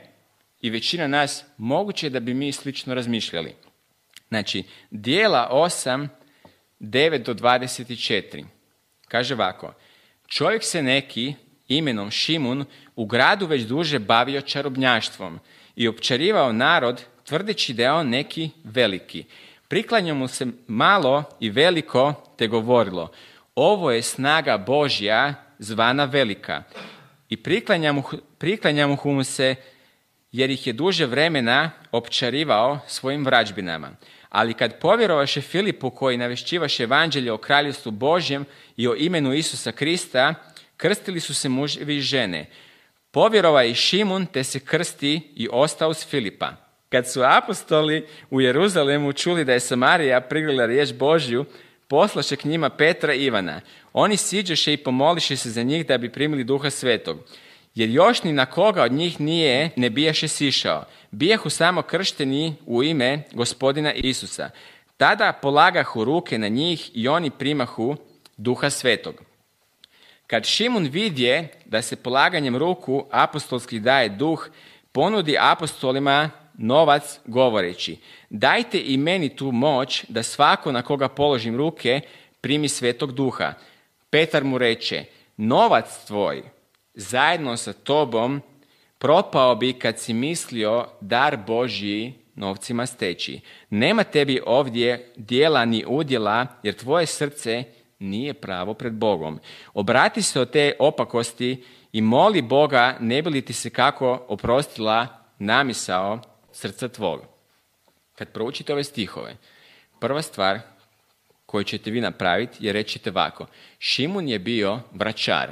Speaker 1: i većina nas, moguće da bi mi slično razmišljali. Znači, dijela 8, 9 do 24. Kaže ovako, čovjek se neki imenom Šimun u gradu već duže bavio čarobnjaštvom i općarivao narod tvrdeći da je on neki veliki. Priklanjao mu se malo i veliko te govorilo ovo je snaga Božja, zvana velika. I priklanjamo mu se jer ih je duže vremena općarivao svojim vrađbinama. Ali kad povjerovaše Filipu koji navešćivaše evanđelje o kraljevstvu Božjem i o imenu Isusa Krista, krstili su se muževi i žene. Povjerova i Šimun te se krsti i ostao s Filipa. Kad su apostoli u Jeruzalemu čuli da je Samarija prigrila riječ Božju, poslaše k njima Petra i Ivana. Oni siđeše i pomoliše se za njih da bi primili duha svetog. Jer još ni na koga od njih nije ne bijaše sišao. Bijahu samo kršteni u ime gospodina Isusa. Tada polagahu ruke na njih i oni primahu duha svetog. Kad Šimun vidje da se polaganjem ruku apostolski daje duh, ponudi apostolima novac govoreći, dajte i meni tu moć da svako na koga položim ruke primi svetog duha. Petar mu reče, novac tvoj zajedno sa tobom propao bi kad si mislio dar Božji novcima steći. Nema tebi ovdje dijela ni udjela, jer tvoje srce nije pravo pred Bogom. Obrati se od te opakosti i moli Boga ne bi li ti se kako oprostila namisao srca tvoga. Kad proučite ove stihove, prva stvar koju ćete vi napraviti je reći ovako. Šimun je bio vraćar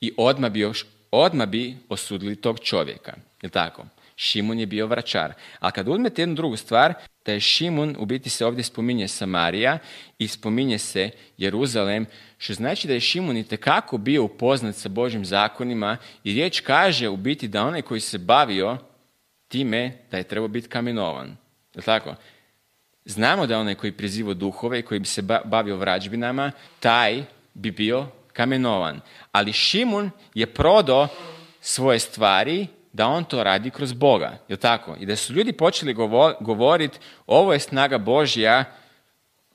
Speaker 1: i odmah bi, odmah bi osudili tog čovjeka. Je tako? Šimun je bio vraćar. A kad uzmete jednu drugu stvar, da je Šimun, u biti se ovdje spominje Samarija i spominje se Jeruzalem, što znači da je Šimun i tekako bio upoznat sa Božim zakonima i riječ kaže u biti da onaj koji se bavio time da je trebao biti kamenovan. Je tako? Znamo da onaj koji prizivo duhove i koji bi se bavio vrađbinama, taj bi bio kamenovan. Ali Šimun je prodao svoje stvari da on to radi kroz Boga. Je tako? I da su ljudi počeli govoriti ovo je snaga Božja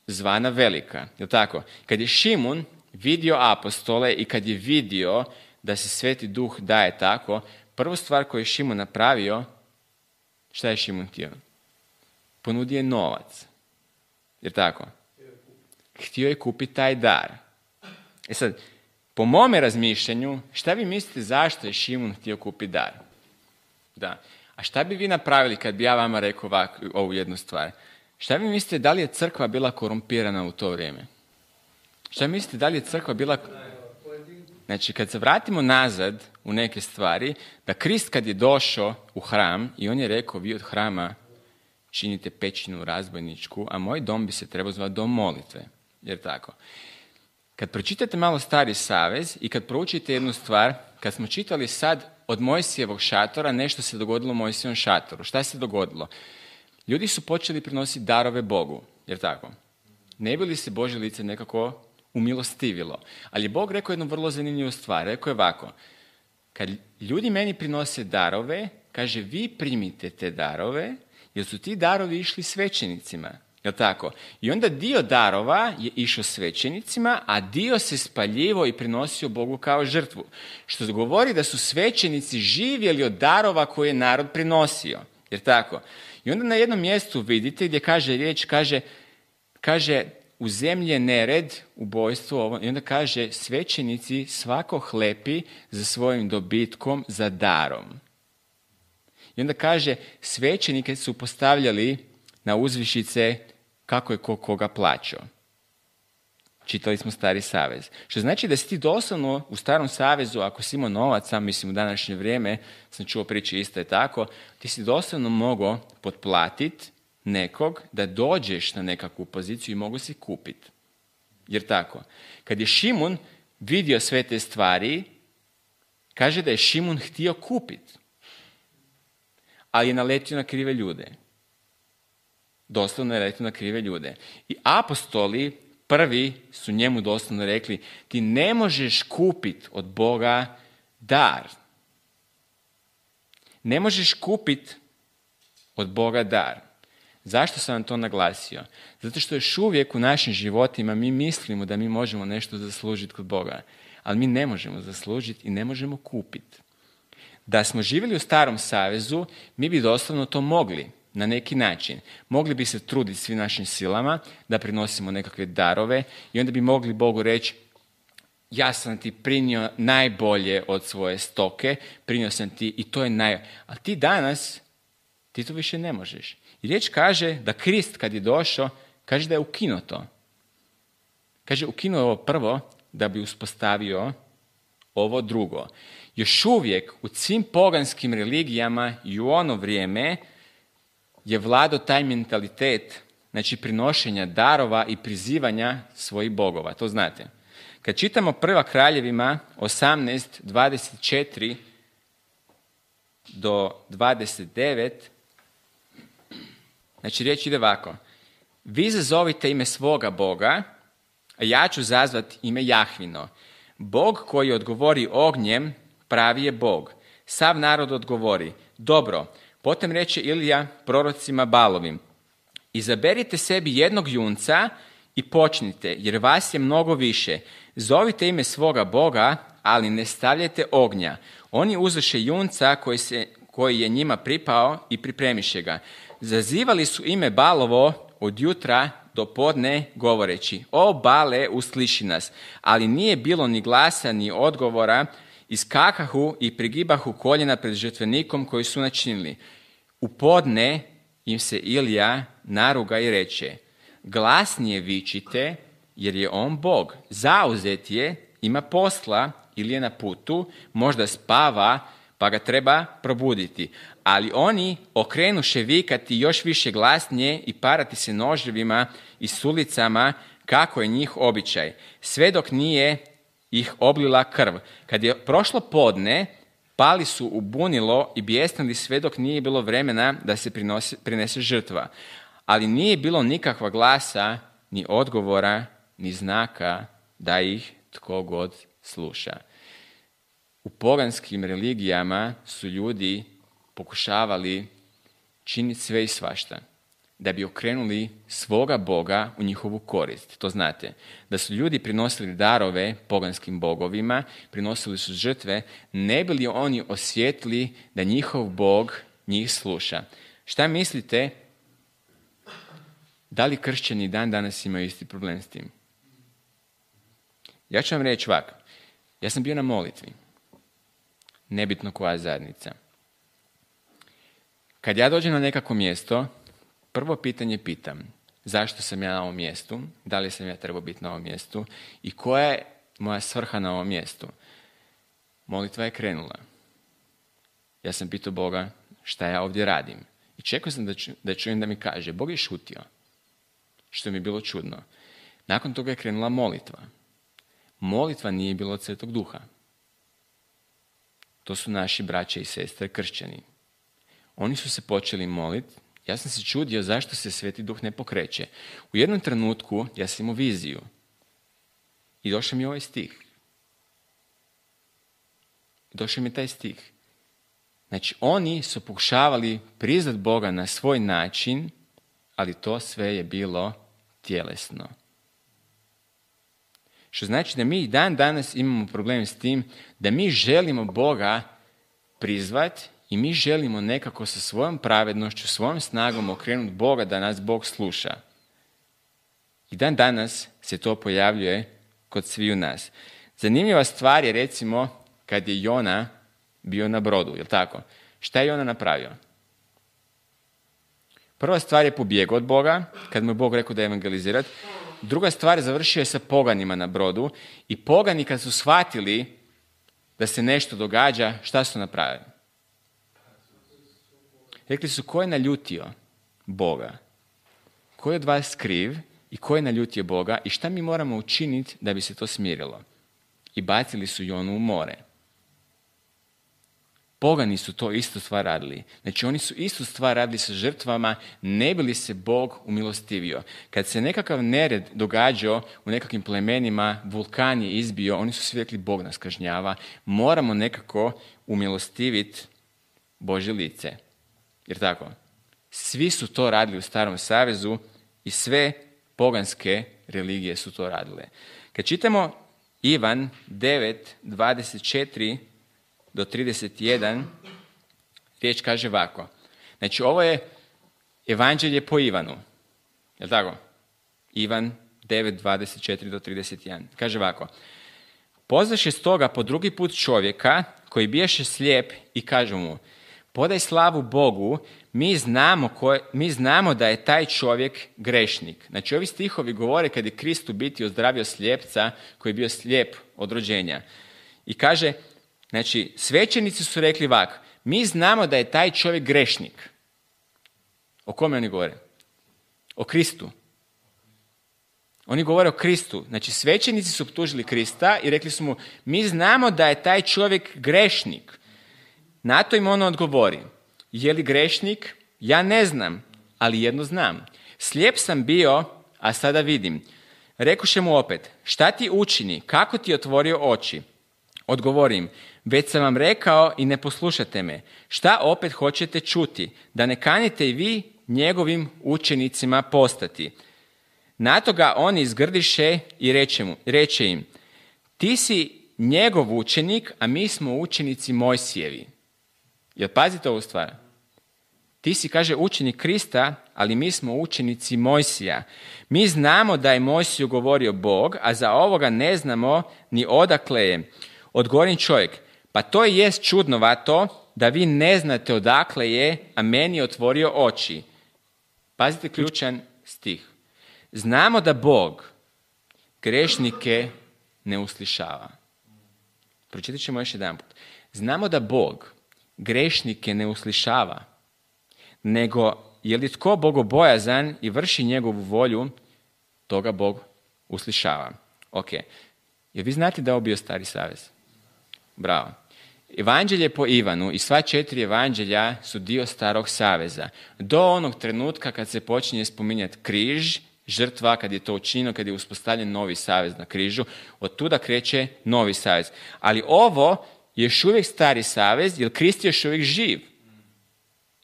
Speaker 1: zvana velika. Je tako? Kad je Šimun vidio apostole i kad je vidio da se Sveti Duh daje tako, prvu stvar koju je Šimun napravio, šta je Šimun htio? Ponudio je novac. Jer tako? Htio je kupiti taj dar. E sad, po mome razmišljanju, šta vi mislite zašto je Šimun htio kupiti dar? Da. A šta bi vi napravili kad bi ja vama rekao ovak, ovu jednu stvar? Šta vi mislite da li je crkva bila korumpirana u to vrijeme? Šta mislite da li je crkva bila... Znači, kad se vratimo nazad u neke stvari, da Krist kad je došao u hram i on je rekao, vi od hrama činite pećinu razbojničku, a moj dom bi se trebao zvati dom molitve. Jer tako. Kad pročitate malo Stari savez i kad proučite jednu stvar, kad smo čitali sad od Mojsijevog šatora, nešto se dogodilo u Mojsijevom šatoru. Šta se dogodilo? Ljudi su počeli prinositi darove Bogu, jer tako? Ne bi li se Bože lice nekako umilostivilo? Ali je Bog rekao jednu vrlo zanimljivu stvar. Rekao je ovako, kad ljudi meni prinose darove, kaže vi primite te darove, jer su ti darovi išli svećenicima. Jel tako? I onda dio darova je išao svećenicima, a dio se spaljivo i prinosio Bogu kao žrtvu. Što govori da su svećenici živjeli od darova koje je narod prinosio. Jer tako? I onda na jednom mjestu vidite gdje kaže riječ, kaže, kaže u zemlji je nered, ubojstvo, ovo, i onda kaže svećenici svako hlepi za svojim dobitkom, za darom. I onda kaže svećenike su postavljali na uzvišice kako je ko koga plaćao. Čitali smo Stari savez. Što znači da si ti doslovno u Starom savezu, ako si imao novac, sam mislim u današnje vrijeme, sam čuo priče isto je tako, ti si doslovno mogao potplatiti nekog da dođeš na nekakvu poziciju i mogu si kupiti. Jer tako, kad je Šimun vidio sve te stvari, kaže da je Šimun htio kupiti. Ali je naletio na krive ljude doslovno je rekli na krive ljude. I apostoli prvi su njemu doslovno rekli ti ne možeš kupiti od Boga dar. Ne možeš kupiti od Boga dar. Zašto sam vam to naglasio? Zato što još uvijek u našim životima mi mislimo da mi možemo nešto zaslužiti kod Boga, ali mi ne možemo zaslužiti i ne možemo kupiti. Da smo živjeli u starom savezu, mi bi doslovno to mogli na neki način. Mogli bi se truditi svi našim silama da prinosimo nekakve darove i onda bi mogli Bogu reći ja sam ti prinio najbolje od svoje stoke, prinio sam ti i to je naj... A ti danas, ti to više ne možeš. I riječ kaže da Krist kad je došao, kaže da je ukinuo to. Kaže ukinuo ovo prvo da bi uspostavio ovo drugo. Još uvijek u svim poganskim religijama i u ono vrijeme je vlado taj mentalitet, znači prinošenja darova i prizivanja svojih bogova. To znate. Kad čitamo prva kraljevima 18, 24 do 29, znači riječ ide ovako. Vi zazovite ime svoga Boga, a ja ću zazvati ime Jahvino. Bog koji odgovori ognjem, pravi je Bog. Sav narod odgovori, dobro, potom reče Ilija prorocima Balovim, izaberite sebi jednog junca i počnite, jer vas je mnogo više. Zovite ime svoga Boga, ali ne stavljajte ognja. Oni uzeše junca koji, se, koji je njima pripao i pripremiše ga. Zazivali su ime Balovo od jutra do podne govoreći, o Bale, usliši nas. Ali nije bilo ni glasa, ni odgovora, iskakahu i prigibahu koljena pred žrtvenikom koji su načinili. U podne im se Ilija naruga i reče, glasnije vičite, jer je on Bog. Zauzet je, ima posla ili je na putu, možda spava, pa ga treba probuditi. Ali oni okrenuše vikati još više glasnije i parati se noževima i sulicama, kako je njih običaj. Sve dok nije ih oblila krv. Kad je prošlo podne, pali su u bunilo i bijesnili sve dok nije bilo vremena da se prinese žrtva. Ali nije bilo nikakva glasa, ni odgovora, ni znaka da ih tko god sluša. U poganskim religijama su ljudi pokušavali činiti sve i svašta da bi okrenuli svoga Boga u njihovu korist. To znate, da su ljudi prinosili darove poganskim bogovima, prinosili su žrtve, ne bi li oni osjetili da njihov Bog njih sluša. Šta mislite, da li kršćani dan danas imaju isti problem s tim? Ja ću vam reći ovako. Ja sam bio na molitvi. Nebitno koja zajednica. Kad ja dođem na nekako mjesto, prvo pitanje pitam. Zašto sam ja na ovom mjestu? Da li sam ja trebao biti na ovom mjestu? I koja je moja svrha na ovom mjestu? Molitva je krenula. Ja sam pitao Boga šta ja ovdje radim. I čekao sam da, da čujem da mi kaže, Bog je šutio. Što mi je bilo čudno. Nakon toga je krenula molitva. Molitva nije bilo od Svetog Duha. To su naši braće i sestre kršćani. Oni su se počeli moliti. Ja sam se čudio zašto se Sveti Duh ne pokreće. U jednom trenutku ja sam imao viziju. I došao mi ovaj stih. Došao mi taj stih. Znači, oni su pokušavali priznat Boga na svoj način, ali to sve je bilo tjelesno. Što znači da mi dan danas imamo problem s tim da mi želimo Boga prizvati i mi želimo nekako sa svojom pravednošću, svojom snagom okrenuti Boga da nas Bog sluša. I dan danas se to pojavljuje kod sviju nas. Zanimljiva stvar je recimo kad je Jona bio na brodu, jel tako? Šta je Jona napravio? Prva stvar je pobjegao od Boga, kad mu je Bog rekao da je evangelizirati. Druga stvar završio je sa poganima na brodu i pogani kad su shvatili da se nešto događa, šta su napravili? Rekli su ko je naljutio Boga? Ko je od vas kriv i ko je naljutio Boga i šta mi moramo učiniti da bi se to smirilo? I bacili su Jonu u more. Pogani su to isto stvar radili. Znači oni su istu stvar radili sa žrtvama, ne bi li se Bog umilostivio. Kad se nekakav nered događao u nekakvim plemenima, vulkan je izbio, oni su svi rekli Bog nas kažnjava, moramo nekako umilostiviti Bože lice. Jer tako? Svi su to radili u Starom Savezu i sve poganske religije su to radile. Kad čitamo Ivan 9, 24, do 31, riječ kaže ovako. Znači, ovo je evanđelje po Ivanu. Je li tako? Ivan 9, 24 do 31. Kaže ovako. Pozvaše stoga po drugi put čovjeka koji biješe slijep i kaže mu, podaj slavu Bogu, mi znamo, mi znamo da je taj čovjek grešnik. Znači ovi stihovi govore kad je Kristu biti ozdravio slijepca koji je bio slijep od rođenja. I kaže, znači svećenici su rekli ovako, mi znamo da je taj čovjek grešnik. O kome oni govore? O Kristu. Oni govore o Kristu. Znači, svećenici su optužili Krista i rekli su mu, mi znamo da je taj čovjek grešnik. Na to im ono odgovori. Je li grešnik? Ja ne znam, ali jedno znam. Slijep sam bio, a sada vidim. Rekuše mu opet, šta ti učini? Kako ti otvorio oči? Odgovorim, već sam vam rekao i ne poslušate me. Šta opet hoćete čuti? Da ne kanite i vi njegovim učenicima postati. Na to ga on izgrdiše i reče, mu, reče im, ti si njegov učenik, a mi smo učenici Mojsijevi. Jel pazite ovu stvar? Ti si, kaže, učenik Krista, ali mi smo učenici Mojsija. Mi znamo da je Mojsiju govorio Bog, a za ovoga ne znamo ni odakle je. Odgovorim čovjek, pa to i jest čudnovato da vi ne znate odakle je, a meni je otvorio oči. Pazite ključan stih. Znamo da Bog grešnike ne uslišava. Pročitat ćemo još jedan put. Znamo da Bog grešnike ne uslišava, nego je li tko bogobojazan i vrši njegovu volju, toga Bog uslišava. Ok. Jer vi znate da je bio stari savez? Bravo. Evanđelje po Ivanu i sva četiri evanđelja su dio starog saveza. Do onog trenutka kad se počinje spominjati križ, žrtva, kad je to učinjeno, kad je uspostavljen novi savez na križu, od tuda kreće novi savez. Ali ovo još uvijek stari savez, jer Krist je još uvijek živ.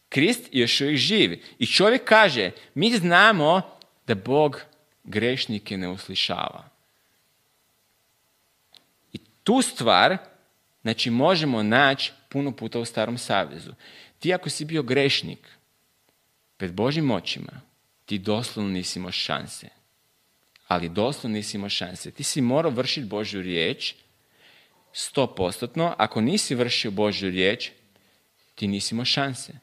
Speaker 1: Krist je još uvijek živ. I čovjek kaže, mi znamo da Bog grešnike ne uslišava. I tu stvar, znači možemo naći puno puta u starom savezu. Ti ako si bio grešnik, pred Božim očima, ti doslovno nisi imao šanse. Ali doslovno nisi imao šanse. Ti si morao vršiti Božju riječ sto postotno. Ako nisi vršio Božju riječ, ti nisi imao šanse.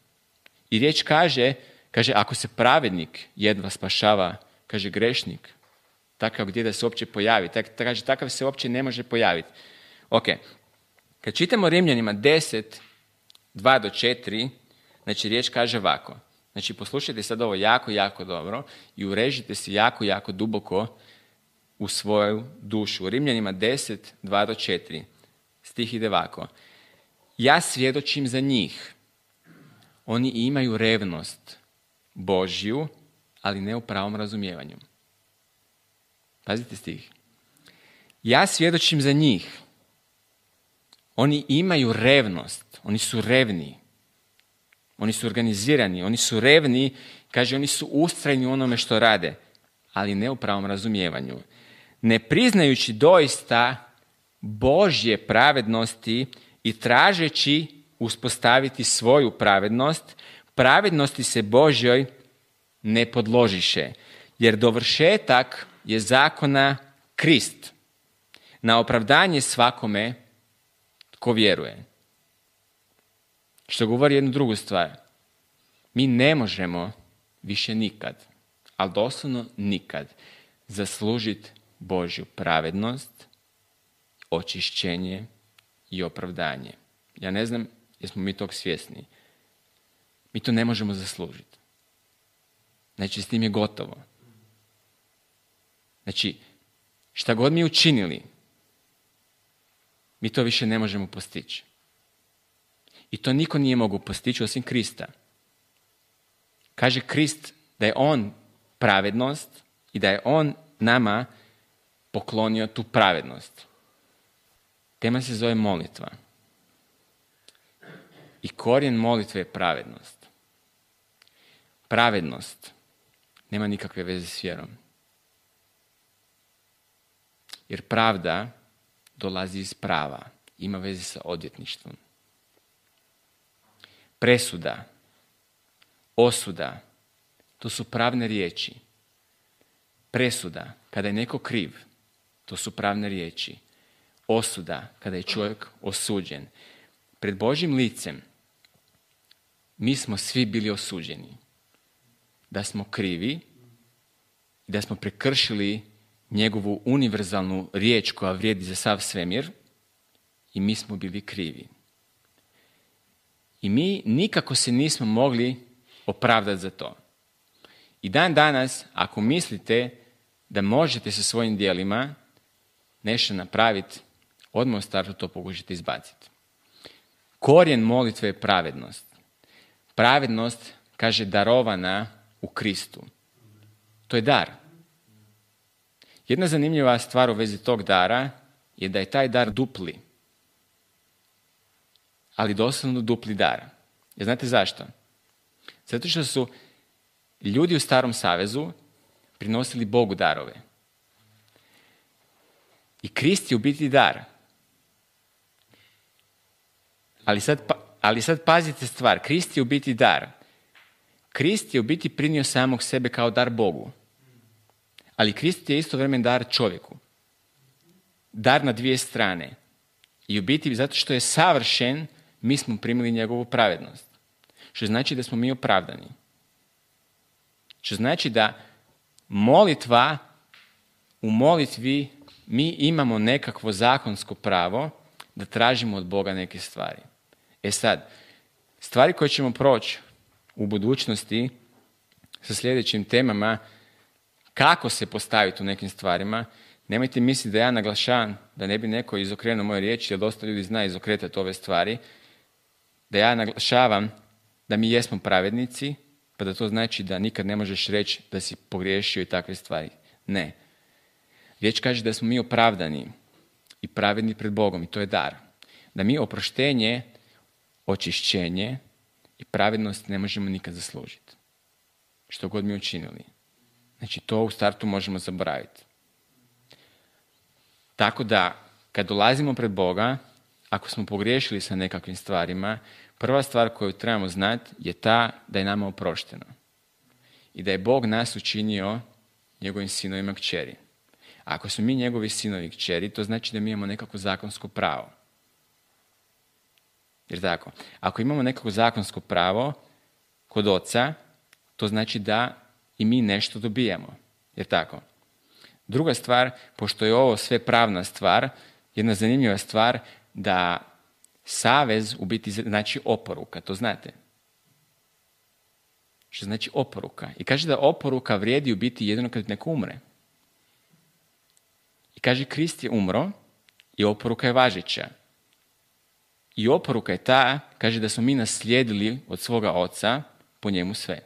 Speaker 1: I riječ kaže, kaže, ako se pravednik jedva spašava, kaže grešnik, takav gdje da se uopće pojavi, tak, kaže, takav se uopće ne može pojaviti. Ok, kad čitamo Rimljanima 10, 2 do 4, znači riječ kaže ovako, Znači poslušajte sad ovo jako, jako dobro i urežite se jako, jako duboko u svoju dušu. U Rimljanima 10, 2 do 4. Stih ide ovako. Ja svjedočim za njih. Oni imaju revnost Božju, ali ne u pravom razumijevanju. Pazite stih. Ja svjedočim za njih. Oni imaju revnost. Oni su revni. Oni su organizirani, oni su revni, kaže oni su ustrajni u onome što rade, ali ne u pravom razumijevanju. Ne priznajući doista Božje pravednosti i tražeći uspostaviti svoju pravednost, pravednosti se Božjoj ne podložiše, jer dovršetak je zakona Krist, na opravdanje svakome tko vjeruje. Što govori jednu drugu stvar. Mi ne možemo više nikad, ali doslovno nikad, zaslužiti Božju pravednost, očišćenje i opravdanje. Ja ne znam jesmo mi tog svjesni. Mi to ne možemo zaslužiti. Znači, s tim je gotovo. Znači, šta god mi učinili, mi to više ne možemo postići. I to niko nije mogu postići osim Krista. Kaže Krist da je On pravednost i da je On nama poklonio tu pravednost. Tema se zove molitva. I korijen molitve je pravednost. Pravednost nema nikakve veze s vjerom. Jer pravda dolazi iz prava, ima veze sa odjetništvom presuda, osuda, to su pravne riječi. Presuda, kada je neko kriv, to su pravne riječi. Osuda, kada je čovjek osuđen. Pred Božim licem mi smo svi bili osuđeni. Da smo krivi da smo prekršili njegovu univerzalnu riječ koja vrijedi za sav svemir i mi smo bili krivi. I mi nikako se nismo mogli opravdati za to. I dan danas, ako mislite da možete sa svojim dijelima nešto napraviti, odmah u startu to pokušajte izbaciti. Korijen molitve je pravednost. Pravednost, kaže, darovana u Kristu. To je dar. Jedna zanimljiva stvar u vezi tog dara je da je taj dar dupli. Ali doslovno dupli dar. Jer znate zašto? Zato što su ljudi u starom savezu prinosili Bogu darove. I Krist je u biti dar. Ali sad, pa, ali sad pazite stvar, Krist je u biti dar. Krist je u biti prinio samog sebe kao dar Bogu. Ali Krist je isto vremen dar čovjeku. Dar na dvije strane. I u biti, zato što je savršen, mi smo primili njegovu pravednost. Što znači da smo mi opravdani. Što znači da molitva, u molitvi mi imamo nekakvo zakonsko pravo da tražimo od Boga neke stvari. E sad, stvari koje ćemo proći u budućnosti sa sljedećim temama, kako se postaviti u nekim stvarima, nemojte misliti da ja naglašavam da ne bi neko izokrenuo moje riječi, jer dosta ljudi zna izokretati ove stvari, da ja naglašavam da mi jesmo pravednici, pa da to znači da nikad ne možeš reći da si pogriješio i takve stvari. Ne. Riječ kaže da smo mi opravdani i pravedni pred Bogom i to je dar. Da mi oproštenje, očišćenje i pravednost ne možemo nikad zaslužiti. Što god mi učinili. Znači to u startu možemo zaboraviti. Tako da, kad dolazimo pred Boga, ako smo pogriješili sa nekakvim stvarima, prva stvar koju trebamo znati je ta da je nama oprošteno. I da je Bog nas učinio njegovim sinovima kćeri. Ako smo mi njegovi sinovi kćeri, to znači da mi imamo nekako zakonsko pravo. Jer tako, ako imamo nekako zakonsko pravo kod oca, to znači da i mi nešto dobijamo. Jer tako. Druga stvar, pošto je ovo sve pravna stvar, jedna zanimljiva stvar, da savez u biti znači oporuka, to znate. Što znači oporuka. I kaže da oporuka vrijedi u biti jedino kad neko umre. I kaže Krist je umro i oporuka je važeća. I oporuka je ta, kaže da smo mi naslijedili od svoga oca po njemu sve.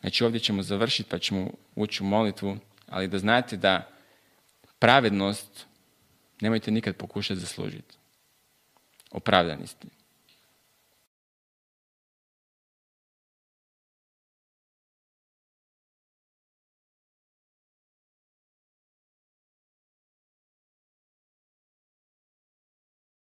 Speaker 1: Znači ovdje ćemo završiti pa ćemo ući u molitvu, ali da znate da pravednost nemojte nikad pokušati zaslužiti. Opravdani ste.